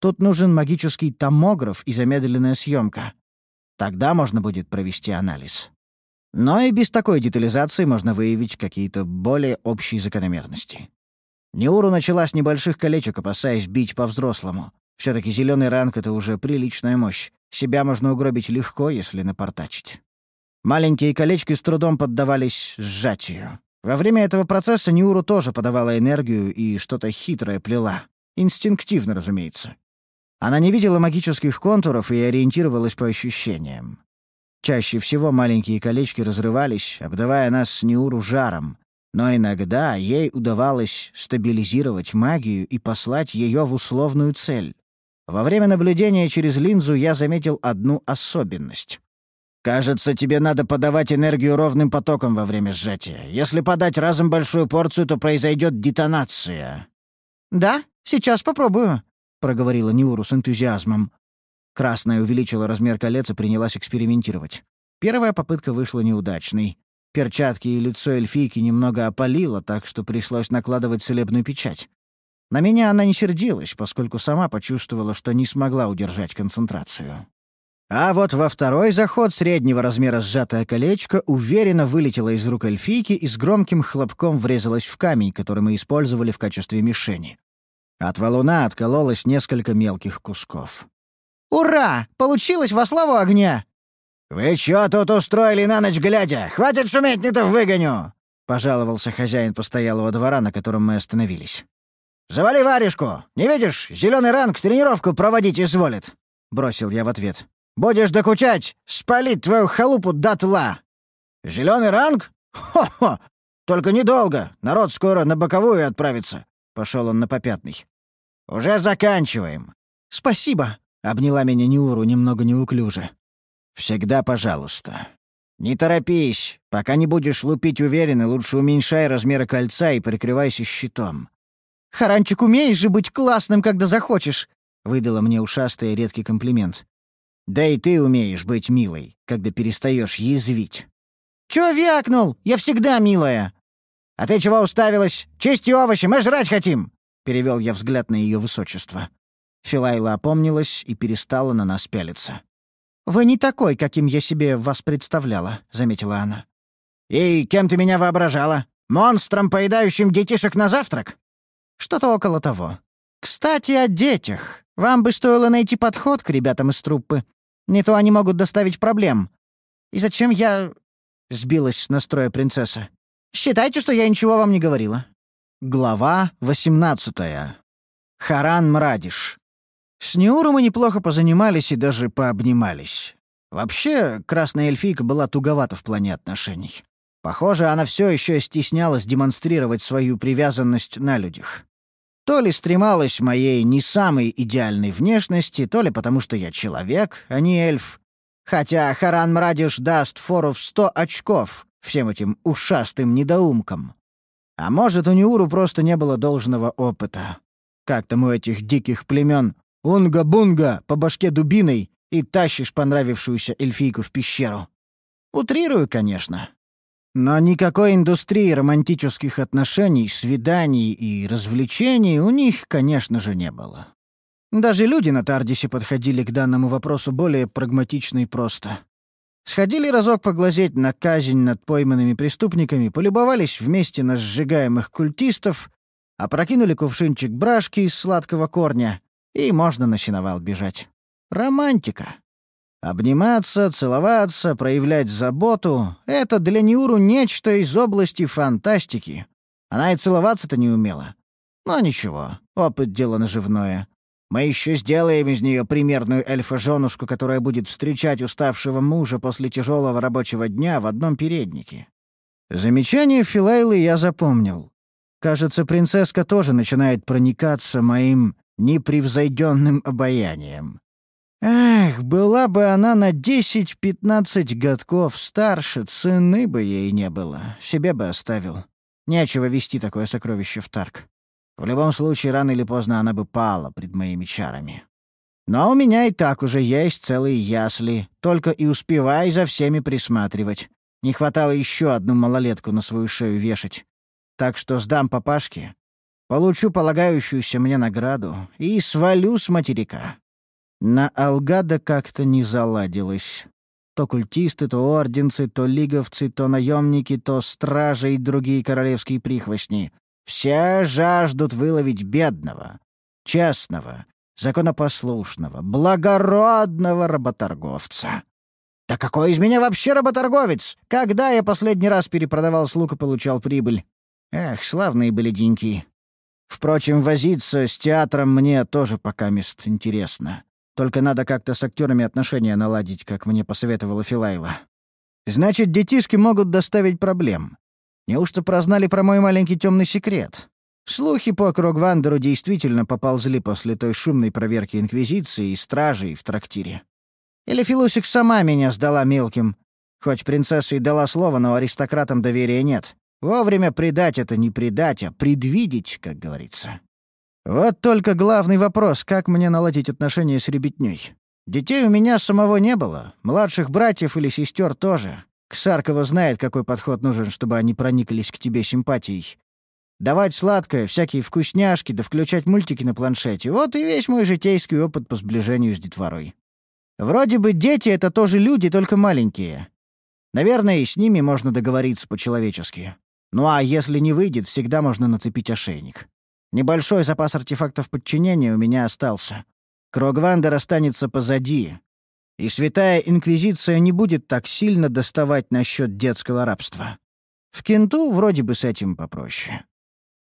Тут нужен магический томограф и замедленная съемка. Тогда можно будет провести анализ. Но и без такой детализации можно выявить какие-то более общие закономерности. Неуру начала с небольших колечек, опасаясь бить по-взрослому. все таки зеленый ранг — это уже приличная мощь. Себя можно угробить легко, если напортачить. Маленькие колечки с трудом поддавались сжатию. Во время этого процесса Неуру тоже подавала энергию и что-то хитрое плела. Инстинктивно, разумеется. Она не видела магических контуров и ориентировалась по ощущениям. Чаще всего маленькие колечки разрывались, обдавая нас с Неуру жаром, но иногда ей удавалось стабилизировать магию и послать ее в условную цель. Во время наблюдения через линзу я заметил одну особенность. «Кажется, тебе надо подавать энергию ровным потоком во время сжатия. Если подать разом большую порцию, то произойдет детонация». «Да, сейчас попробую», — проговорила Неуру с энтузиазмом. Красная увеличила размер колец и принялась экспериментировать. Первая попытка вышла неудачной. Перчатки и лицо эльфийки немного опалило, так что пришлось накладывать целебную печать. На меня она не сердилась, поскольку сама почувствовала, что не смогла удержать концентрацию. А вот во второй заход среднего размера сжатое колечко уверенно вылетело из рук эльфийки и с громким хлопком врезалось в камень, который мы использовали в качестве мишени. От валуна откололось несколько мелких кусков. «Ура! Получилось во славу огня!» «Вы чё тут устроили на ночь глядя? Хватит шуметь, не то выгоню!» — пожаловался хозяин постоялого двора, на котором мы остановились. «Завали варежку! Не видишь, зеленый ранг тренировку проводить изволит!» — бросил я в ответ. «Будешь докучать, спалить твою халупу дотла!» «Зеленый ранг? Хо-хо! Только недолго, народ скоро на боковую отправится!» — пошел он на попятный. «Уже заканчиваем!» «Спасибо!» — обняла меня Нюру немного неуклюже. Всегда пожалуйста. Не торопись. Пока не будешь лупить уверенно, лучше уменьшай размеры кольца и прикрывайся щитом. «Харанчик, умеешь же быть классным, когда захочешь!» — выдала мне ушастый редкий комплимент. «Да и ты умеешь быть милой, когда перестаешь язвить». «Чё вякнул? Я всегда милая!» «А ты чего уставилась? Честь и овощи, мы жрать хотим!» — перевел я взгляд на ее высочество. Филайла опомнилась и перестала на нас пялиться. «Вы не такой, каким я себе вас представляла», — заметила она. «И кем ты меня воображала? Монстром, поедающим детишек на завтрак?» «Что-то около того. Кстати, о детях. Вам бы стоило найти подход к ребятам из труппы. Не то они могут доставить проблем. И зачем я...» — сбилась с настроя принцесса. «Считайте, что я ничего вам не говорила». Глава восемнадцатая. Харан Мрадиш. С Неуром мы неплохо позанимались и даже пообнимались. Вообще, красная эльфийка была туговата в плане отношений. Похоже, она все еще стеснялась демонстрировать свою привязанность на людях. То ли стремалась моей не самой идеальной внешности, то ли потому что я человек, а не эльф. Хотя Харан Мрадиш даст фору в сто очков всем этим ушастым недоумкам. А может, у Неуру просто не было должного опыта. Как там у этих диких племен «Унга-бунга» по башке дубиной и тащишь понравившуюся эльфийку в пещеру. Утрирую, конечно. Но никакой индустрии романтических отношений, свиданий и развлечений у них, конечно же, не было. Даже люди на Тардисе подходили к данному вопросу более прагматично и просто. Сходили разок поглазеть на казнь над пойманными преступниками, полюбовались вместе на сжигаемых культистов, опрокинули кувшинчик брашки из сладкого корня, и можно на сеновал бежать. Романтика. Обниматься, целоваться, проявлять заботу — это для Нюру нечто из области фантастики. Она и целоваться-то не умела. Но ничего, опыт — дело наживное. Мы еще сделаем из нее примерную эльфа-женушку, которая будет встречать уставшего мужа после тяжелого рабочего дня в одном переднике. Замечание Филайлы я запомнил. Кажется, принцесска тоже начинает проникаться моим непревзойденным обаянием. Эх, была бы она на десять-пятнадцать годков старше, цены бы ей не было, себе бы оставил. Нечего вести такое сокровище в Тарк. В любом случае, рано или поздно она бы пала пред моими чарами. Но у меня и так уже есть целые ясли, только и успевай за всеми присматривать. Не хватало еще одну малолетку на свою шею вешать. Так что сдам папашке, получу полагающуюся мне награду и свалю с материка. На Алгада как-то не заладилось. То культисты, то орденцы, то лиговцы, то наемники, то стражи и другие королевские прихвостни. Все жаждут выловить бедного, честного, законопослушного, благородного работорговца. Да какой из меня вообще работорговец? Когда я последний раз перепродавал с лук и получал прибыль? Эх, славные были деньки. Впрочем, возиться с театром мне тоже пока мест интересно. Только надо как-то с актерами отношения наладить, как мне посоветовала Филайла. Значит, детишки могут доставить проблем. Неужто прознали про мой маленький темный секрет? Слухи по Крогвандеру действительно поползли после той шумной проверки Инквизиции и стражей в трактире. Или Филусик сама меня сдала мелким. Хоть принцесса и дала слово, но аристократам доверия нет. Вовремя предать — это не предать, а предвидеть, как говорится. Вот только главный вопрос, как мне наладить отношения с ребятней. Детей у меня самого не было, младших братьев или сестер тоже. Ксаркова знает, какой подход нужен, чтобы они прониклись к тебе симпатией. Давать сладкое, всякие вкусняшки, да включать мультики на планшете — вот и весь мой житейский опыт по сближению с детворой. Вроде бы дети — это тоже люди, только маленькие. Наверное, и с ними можно договориться по-человечески. Ну а если не выйдет, всегда можно нацепить ошейник. Небольшой запас артефактов подчинения у меня остался. Крогвандер останется позади. И Святая Инквизиция не будет так сильно доставать насчет детского рабства. В Кенту вроде бы с этим попроще.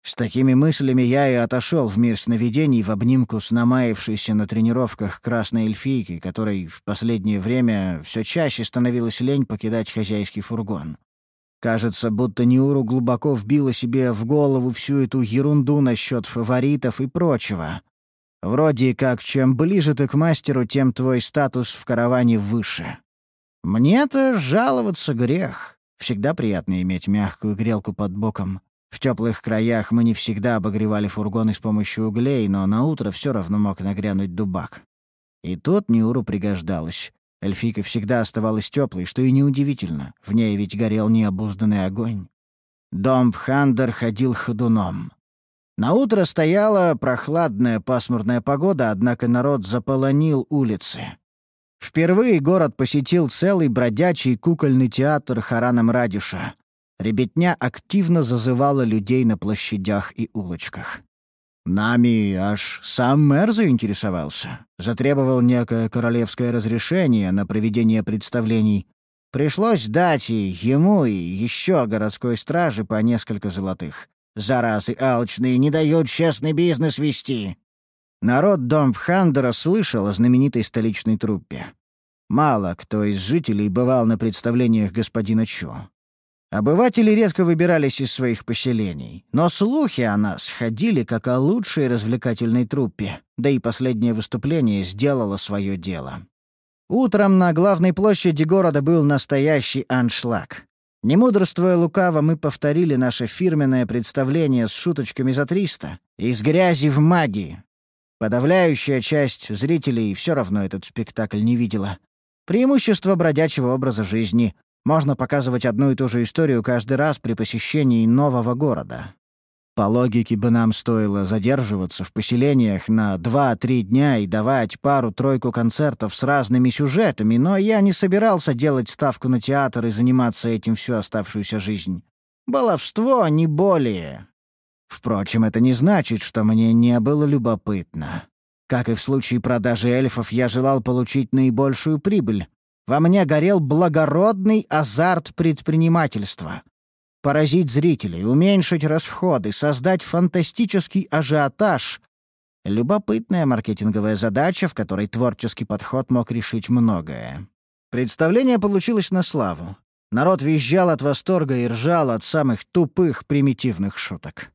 С такими мыслями я и отошел в мир сновидений в обнимку с намаявшейся на тренировках красной эльфийкой, которой в последнее время все чаще становилась лень покидать хозяйский фургон. Кажется, будто Неуру глубоко вбила себе в голову всю эту ерунду насчет фаворитов и прочего. Вроде как, чем ближе ты к мастеру, тем твой статус в караване выше. Мне-то жаловаться грех. Всегда приятно иметь мягкую грелку под боком. В теплых краях мы не всегда обогревали фургоны с помощью углей, но на утро все равно мог нагрянуть дубак. И тут Неуру пригождалось. Эльфийка всегда оставалась теплой, что и неудивительно. В ней ведь горел необузданный огонь. Дом Пхандер ходил ходуном. На утро стояла прохладная пасмурная погода, однако народ заполонил улицы. Впервые город посетил целый бродячий кукольный театр Хараном Радюша. Ребятня активно зазывала людей на площадях и улочках. Нами аж сам мэр заинтересовался. Затребовал некое королевское разрешение на проведение представлений. Пришлось дать и ему, и еще городской страже по несколько золотых. Заразы алчные не дают честный бизнес вести. Народ Домбхандера слышал о знаменитой столичной труппе. Мало кто из жителей бывал на представлениях господина Чу. Обыватели редко выбирались из своих поселений, но слухи о нас ходили как о лучшей развлекательной труппе, да и последнее выступление сделало свое дело. Утром на главной площади города был настоящий аншлаг. Не мудрствуя лукаво, мы повторили наше фирменное представление с шуточками за 300, из грязи в магии. Подавляющая часть зрителей все равно этот спектакль не видела. Преимущество бродячего образа жизни — можно показывать одну и ту же историю каждый раз при посещении нового города. По логике бы нам стоило задерживаться в поселениях на 2-3 дня и давать пару-тройку концертов с разными сюжетами, но я не собирался делать ставку на театр и заниматься этим всю оставшуюся жизнь. Баловство, не более. Впрочем, это не значит, что мне не было любопытно. Как и в случае продажи эльфов, я желал получить наибольшую прибыль, во мне горел благородный азарт предпринимательства. Поразить зрителей, уменьшить расходы, создать фантастический ажиотаж — любопытная маркетинговая задача, в которой творческий подход мог решить многое. Представление получилось на славу. Народ визжал от восторга и ржал от самых тупых примитивных шуток.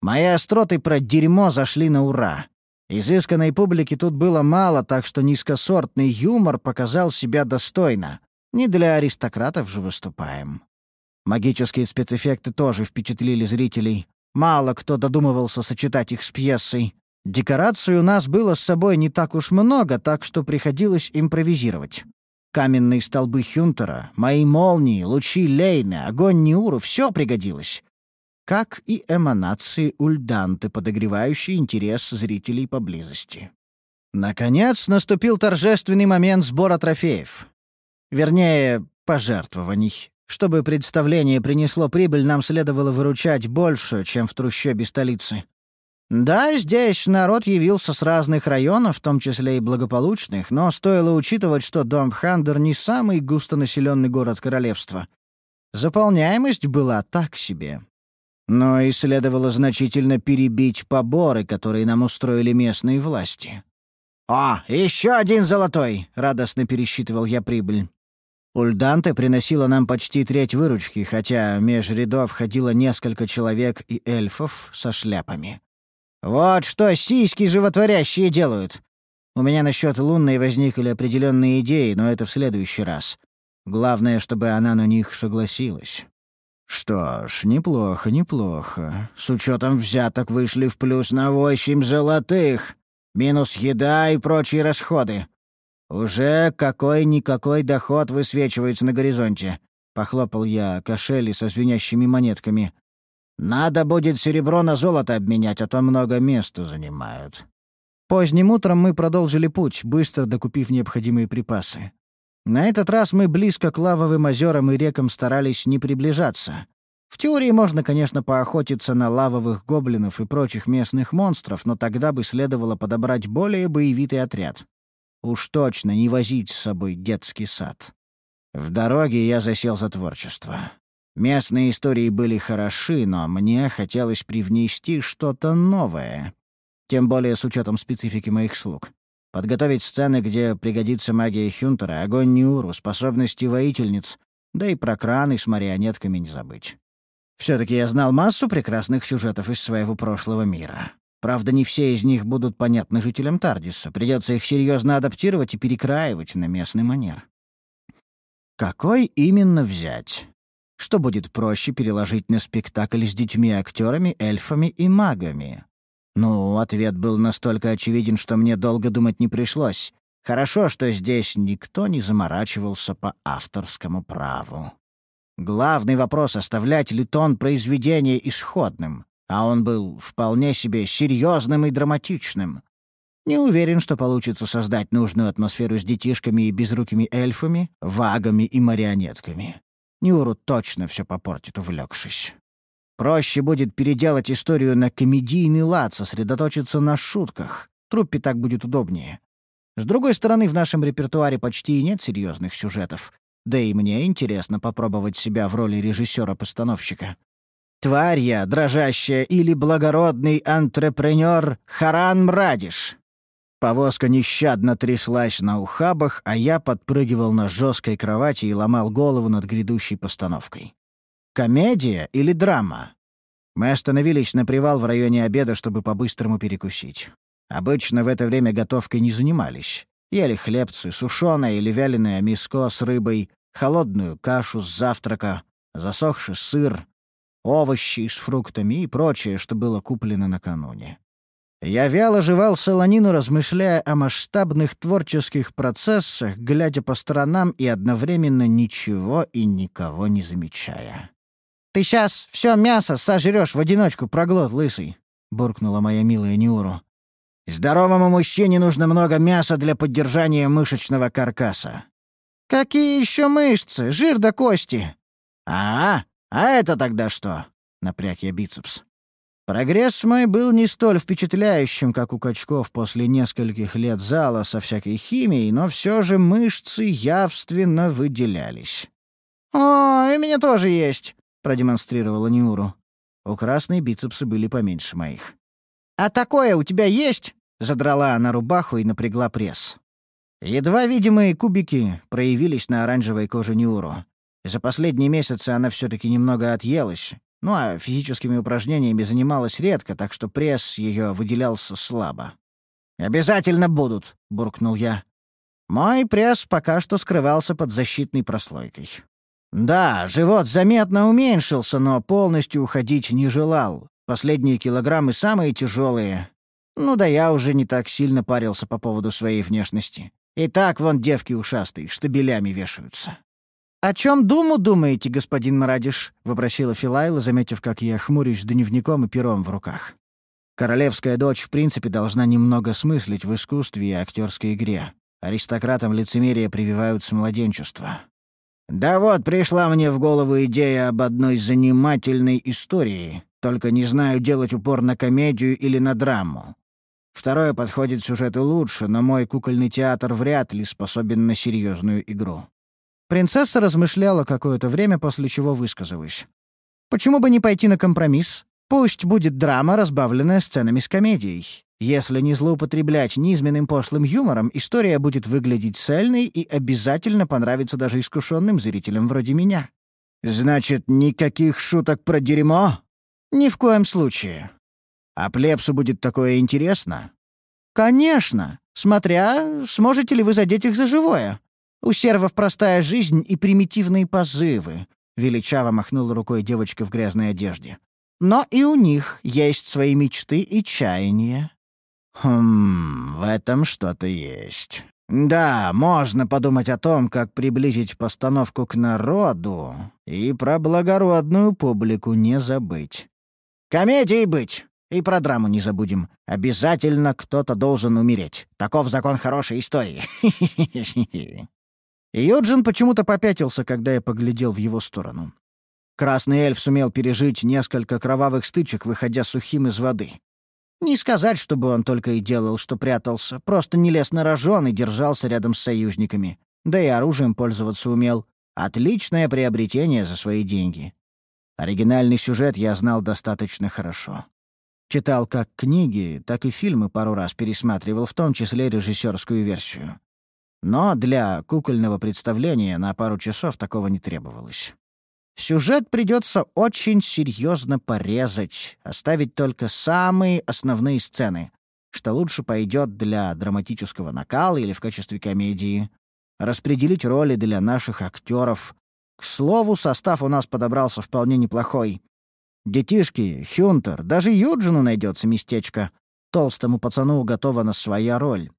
Мои остроты про дерьмо зашли на ура. Изысканной публики тут было мало, так что низкосортный юмор показал себя достойно. Не для аристократов же выступаем. Магические спецэффекты тоже впечатлили зрителей. Мало кто додумывался сочетать их с пьесой. Декораций у нас было с собой не так уж много, так что приходилось импровизировать. Каменные столбы Хюнтера, мои молнии, лучи Лейна, огонь Неуру — все пригодилось как и эманации ульданты, подогревающие интерес зрителей поблизости. Наконец наступил торжественный момент сбора трофеев. Вернее, пожертвований. Чтобы представление принесло прибыль, нам следовало выручать больше, чем в трущобе столицы. Да, здесь народ явился с разных районов, в том числе и благополучных, но стоило учитывать, что Домбхандер не самый густонаселенный город королевства. Заполняемость была так себе. Но и следовало значительно перебить поборы, которые нам устроили местные власти. «О, еще один золотой!» — радостно пересчитывал я прибыль. Ульданте приносила нам почти треть выручки, хотя меж рядов ходило несколько человек и эльфов со шляпами. «Вот что сиськи животворящие делают!» У меня насчет лунной возникли определенные идеи, но это в следующий раз. Главное, чтобы она на них согласилась. Что ж, неплохо, неплохо. С учетом взяток вышли в плюс на восемь золотых. Минус еда и прочие расходы. Уже какой-никакой доход высвечивается на горизонте. Похлопал я кошели со звенящими монетками. Надо будет серебро на золото обменять, а то много места занимают. Поздним утром мы продолжили путь, быстро докупив необходимые припасы. На этот раз мы близко к лавовым озерам и рекам старались не приближаться. В теории можно, конечно, поохотиться на лавовых гоблинов и прочих местных монстров, но тогда бы следовало подобрать более боевитый отряд. Уж точно не возить с собой детский сад. В дороге я засел за творчество. Местные истории были хороши, но мне хотелось привнести что-то новое. Тем более с учетом специфики моих слуг. Подготовить сцены, где пригодится магия Хюнтера, огонь Нюру, способности воительниц, да и про краны с марионетками не забыть. все таки я знал массу прекрасных сюжетов из своего прошлого мира. Правда, не все из них будут понятны жителям Тардиса. Придется их серьезно адаптировать и перекраивать на местный манер. Какой именно взять? Что будет проще переложить на спектакль с детьми-актерами, эльфами и магами? Ну, ответ был настолько очевиден, что мне долго думать не пришлось. Хорошо, что здесь никто не заморачивался по авторскому праву. Главный вопрос — оставлять ли тон произведения исходным, а он был вполне себе серьезным и драматичным. Не уверен, что получится создать нужную атмосферу с детишками и безрукими эльфами, вагами и марионетками. Нюру точно все попортит, увлекшись. Проще будет переделать историю на комедийный лад, сосредоточиться на шутках. Труппе так будет удобнее. С другой стороны, в нашем репертуаре почти и нет серьезных сюжетов. Да и мне интересно попробовать себя в роли режиссера-постановщика. Тварь я, дрожащая, или благородный антрепренер Харан Мрадиш. Повозка нещадно тряслась на ухабах, а я подпрыгивал на жесткой кровати и ломал голову над грядущей постановкой. Комедия или драма? Мы остановились на привал в районе обеда, чтобы по-быстрому перекусить. Обычно в это время готовкой не занимались. Ели хлебцы, сушеное или вяленое миско с рыбой, холодную кашу с завтрака, засохший сыр, овощи с фруктами и прочее, что было куплено накануне. Я вяло жевал солонину, размышляя о масштабных творческих процессах, глядя по сторонам и одновременно ничего и никого не замечая. «Ты сейчас все мясо сожрешь в одиночку, проглот лысый», — буркнула моя милая Нюру. Здоровому мужчине нужно много мяса для поддержания мышечного каркаса. Какие еще мышцы? Жир до кости. А, а это тогда что? Напряг я бицепс. Прогресс мой был не столь впечатляющим, как у качков после нескольких лет зала со всякой химией, но все же мышцы явственно выделялись. «О, и меня тоже есть», — продемонстрировала Нюру. У красной бицепсы были поменьше моих. «А такое у тебя есть?» — задрала она рубаху и напрягла пресс. Едва видимые кубики проявились на оранжевой коже Нюру. За последние месяцы она все таки немного отъелась, ну а физическими упражнениями занималась редко, так что пресс ее выделялся слабо. «Обязательно будут», — буркнул я. Мой пресс пока что скрывался под защитной прослойкой. Да, живот заметно уменьшился, но полностью уходить не желал. Последние килограммы самые тяжелые. Ну да я уже не так сильно парился по поводу своей внешности. И так вон девки ушастые, штабелями вешаются. «О чем думу думаете, господин Марадиш?» — вопросила Филайла, заметив, как я хмурюсь дневником и пером в руках. Королевская дочь, в принципе, должна немного смыслить в искусстве и актерской игре. Аристократам лицемерие прививают с младенчества. Да вот, пришла мне в голову идея об одной занимательной истории, только не знаю, делать упор на комедию или на драму. Второе подходит сюжету лучше, но мой кукольный театр вряд ли способен на серьезную игру. Принцесса размышляла какое-то время, после чего высказалась. «Почему бы не пойти на компромисс? Пусть будет драма, разбавленная сценами с комедией. Если не злоупотреблять низменным пошлым юмором, история будет выглядеть цельной и обязательно понравится даже искушенным зрителям вроде меня». «Значит, никаких шуток про дерьмо?» Ни в коем случае. А плебсу будет такое интересно? Конечно, смотря, сможете ли вы задеть их за живое. У сервов простая жизнь и примитивные позывы. Величаво махнула рукой девочка в грязной одежде. Но и у них есть свои мечты и чаяния. Хм, в этом что-то есть. Да, можно подумать о том, как приблизить постановку к народу и про благородную публику не забыть. Комедией быть. И про драму не забудем. Обязательно кто-то должен умереть. Таков закон хорошей истории. Юджин почему-то попятился, когда я поглядел в его сторону. Красный эльф сумел пережить несколько кровавых стычек, выходя сухим из воды. Не сказать, чтобы он только и делал, что прятался, просто не лез на рожон и держался рядом с союзниками. Да и оружием пользоваться умел. Отличное приобретение за свои деньги. Оригинальный сюжет я знал достаточно хорошо. Читал как книги, так и фильмы пару раз пересматривал, в том числе режиссерскую версию. Но для кукольного представления на пару часов такого не требовалось. Сюжет придется очень серьезно порезать, оставить только самые основные сцены, что лучше пойдет для драматического накала или в качестве комедии, распределить роли для наших актеров, к слову, состав у нас подобрался вполне неплохой. Детишки, Хюнтер, даже Юджину найдется местечко. Толстому пацану уготована своя роль.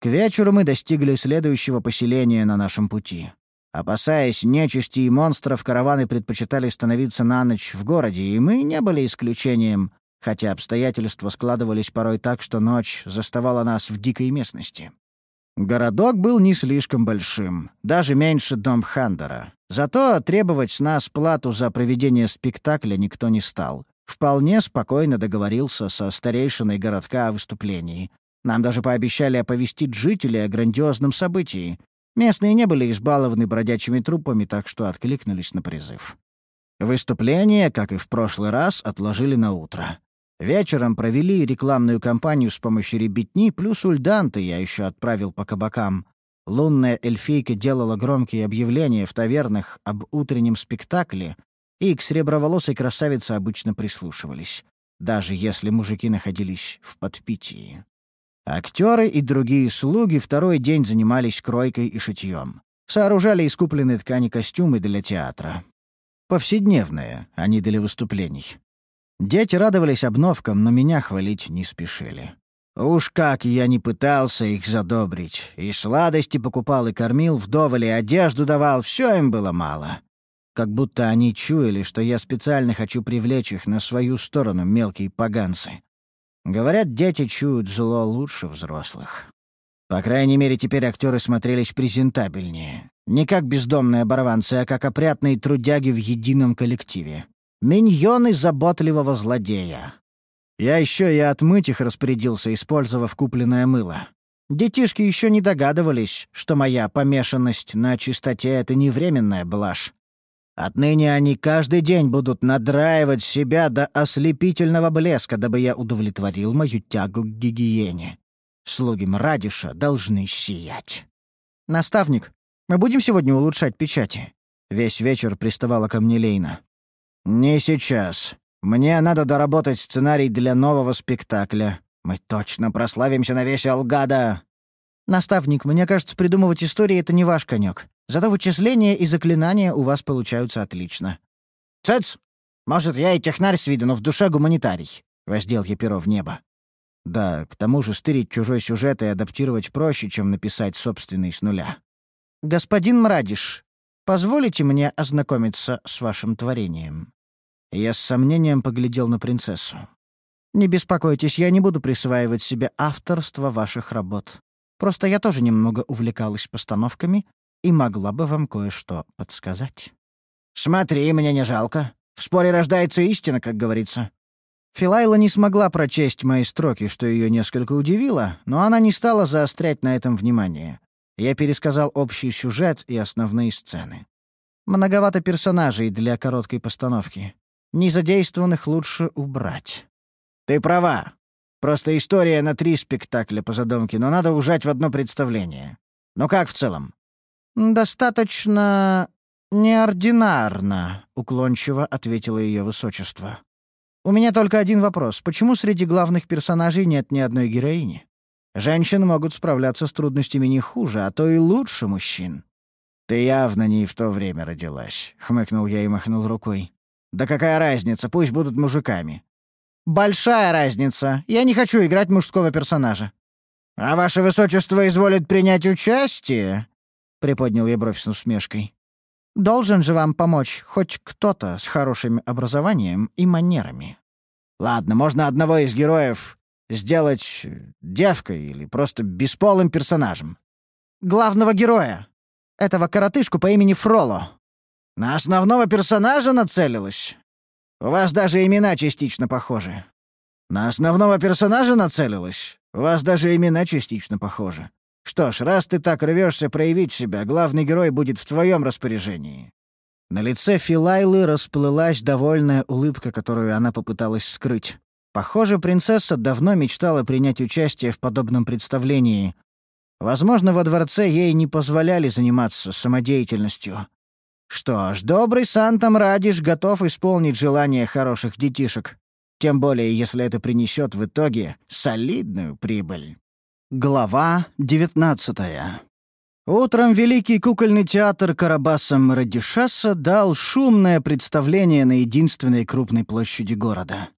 К вечеру мы достигли следующего поселения на нашем пути. Опасаясь нечисти и монстров, караваны предпочитали становиться на ночь в городе, и мы не были исключением, хотя обстоятельства складывались порой так, что ночь заставала нас в дикой местности. Городок был не слишком большим, даже меньше дом Хандера. Зато требовать с нас плату за проведение спектакля никто не стал. Вполне спокойно договорился со старейшиной городка о выступлении. Нам даже пообещали оповестить жителей о грандиозном событии. Местные не были избалованы бродячими трупами, так что откликнулись на призыв. Выступление, как и в прошлый раз, отложили на утро. Вечером провели рекламную кампанию с помощью ребятни, плюс ульданты я еще отправил по кабакам. Лунная эльфийка делала громкие объявления в тавернах об утреннем спектакле, и к среброволосой красавице обычно прислушивались, даже если мужики находились в подпитии. Актеры и другие слуги второй день занимались кройкой и шитьем. Сооружали из купленной ткани костюмы для театра. Повседневные, а не для выступлений. Дети радовались обновкам, но меня хвалить не спешили. Уж как я не пытался их задобрить. И сладости покупал, и кормил вдоволь, и одежду давал, все им было мало. Как будто они чуяли, что я специально хочу привлечь их на свою сторону, мелкие поганцы. Говорят, дети чуют зло лучше взрослых. По крайней мере, теперь актеры смотрелись презентабельнее. Не как бездомные оборванцы, а как опрятные трудяги в едином коллективе. Миньоны заботливого злодея. Я еще и отмыть их распорядился, использовав купленное мыло. Детишки еще не догадывались, что моя помешанность на чистоте — это не временная блажь. Отныне они каждый день будут надраивать себя до ослепительного блеска, дабы я удовлетворил мою тягу к гигиене. Слуги Мрадиша должны сиять. «Наставник, мы будем сегодня улучшать печати?» Весь вечер приставала ко мне Лейна. «Не сейчас. Мне надо доработать сценарий для нового спектакля. Мы точно прославимся на весь Алгада!» «Наставник, мне кажется, придумывать истории — это не ваш конек. Зато вычисления и заклинания у вас получаются отлично». «Цец! Может, я и технарь с виду, но в душе гуманитарий», — воздел я перо в небо. Да, к тому же стырить чужой сюжет и адаптировать проще, чем написать собственный с нуля. «Господин Мрадиш, позволите мне ознакомиться с вашим творением?» Я с сомнением поглядел на принцессу. «Не беспокойтесь, я не буду присваивать себе авторство ваших работ. Просто я тоже немного увлекалась постановками и могла бы вам кое-что подсказать». «Смотри, мне не жалко. В споре рождается истина, как говорится». Филайла не смогла прочесть мои строки, что ее несколько удивило, но она не стала заострять на этом внимание. Я пересказал общий сюжет и основные сцены. Многовато персонажей для короткой постановки. Незадействованных лучше убрать. «Ты права. Просто история на три спектакля по задумке, но надо ужать в одно представление. Ну как в целом?» «Достаточно неординарно», — уклончиво ответило ее высочество. «У меня только один вопрос. Почему среди главных персонажей нет ни одной героини? Женщины могут справляться с трудностями не хуже, а то и лучше мужчин». «Ты явно не в то время родилась», — хмыкнул я и махнул рукой. «Да какая разница, пусть будут мужиками. «Большая разница. Я не хочу играть мужского персонажа». «А ваше высочество изволит принять участие?» — приподнял я бровь с усмешкой. «Должен же вам помочь хоть кто-то с хорошим образованием и манерами». «Ладно, можно одного из героев сделать девкой или просто бесполым персонажем». «Главного героя. Этого коротышку по имени Фроло». «На основного персонажа нацелилась?» У вас даже имена частично похожи. На основного персонажа нацелилась? У вас даже имена частично похожи. Что ж, раз ты так рвешься проявить себя, главный герой будет в твоем распоряжении». На лице Филайлы расплылась довольная улыбка, которую она попыталась скрыть. Похоже, принцесса давно мечтала принять участие в подобном представлении. Возможно, во дворце ей не позволяли заниматься самодеятельностью. Что ж, добрый Сантом Радиш готов исполнить желания хороших детишек. Тем более, если это принесет в итоге солидную прибыль. Глава девятнадцатая. Утром Великий кукольный театр Карабаса Радишаса дал шумное представление на единственной крупной площади города.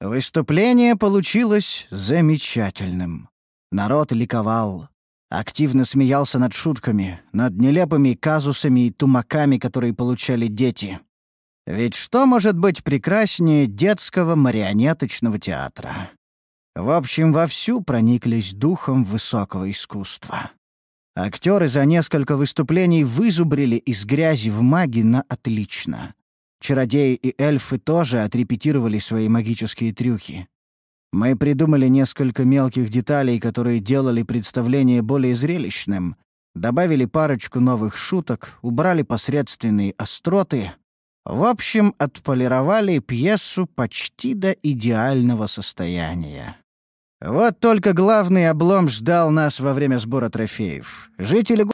Выступление получилось замечательным. Народ ликовал. Активно смеялся над шутками, над нелепыми казусами и тумаками, которые получали дети. Ведь что может быть прекраснее детского марионеточного театра? В общем, вовсю прониклись духом высокого искусства. Актеры за несколько выступлений вызубрили из грязи в маги на отлично. Чародеи и эльфы тоже отрепетировали свои магические трюки. Мы придумали несколько мелких деталей, которые делали представление более зрелищным, добавили парочку новых шуток, убрали посредственные остроты. В общем, отполировали пьесу почти до идеального состояния. Вот только главный облом ждал нас во время сбора трофеев. Жители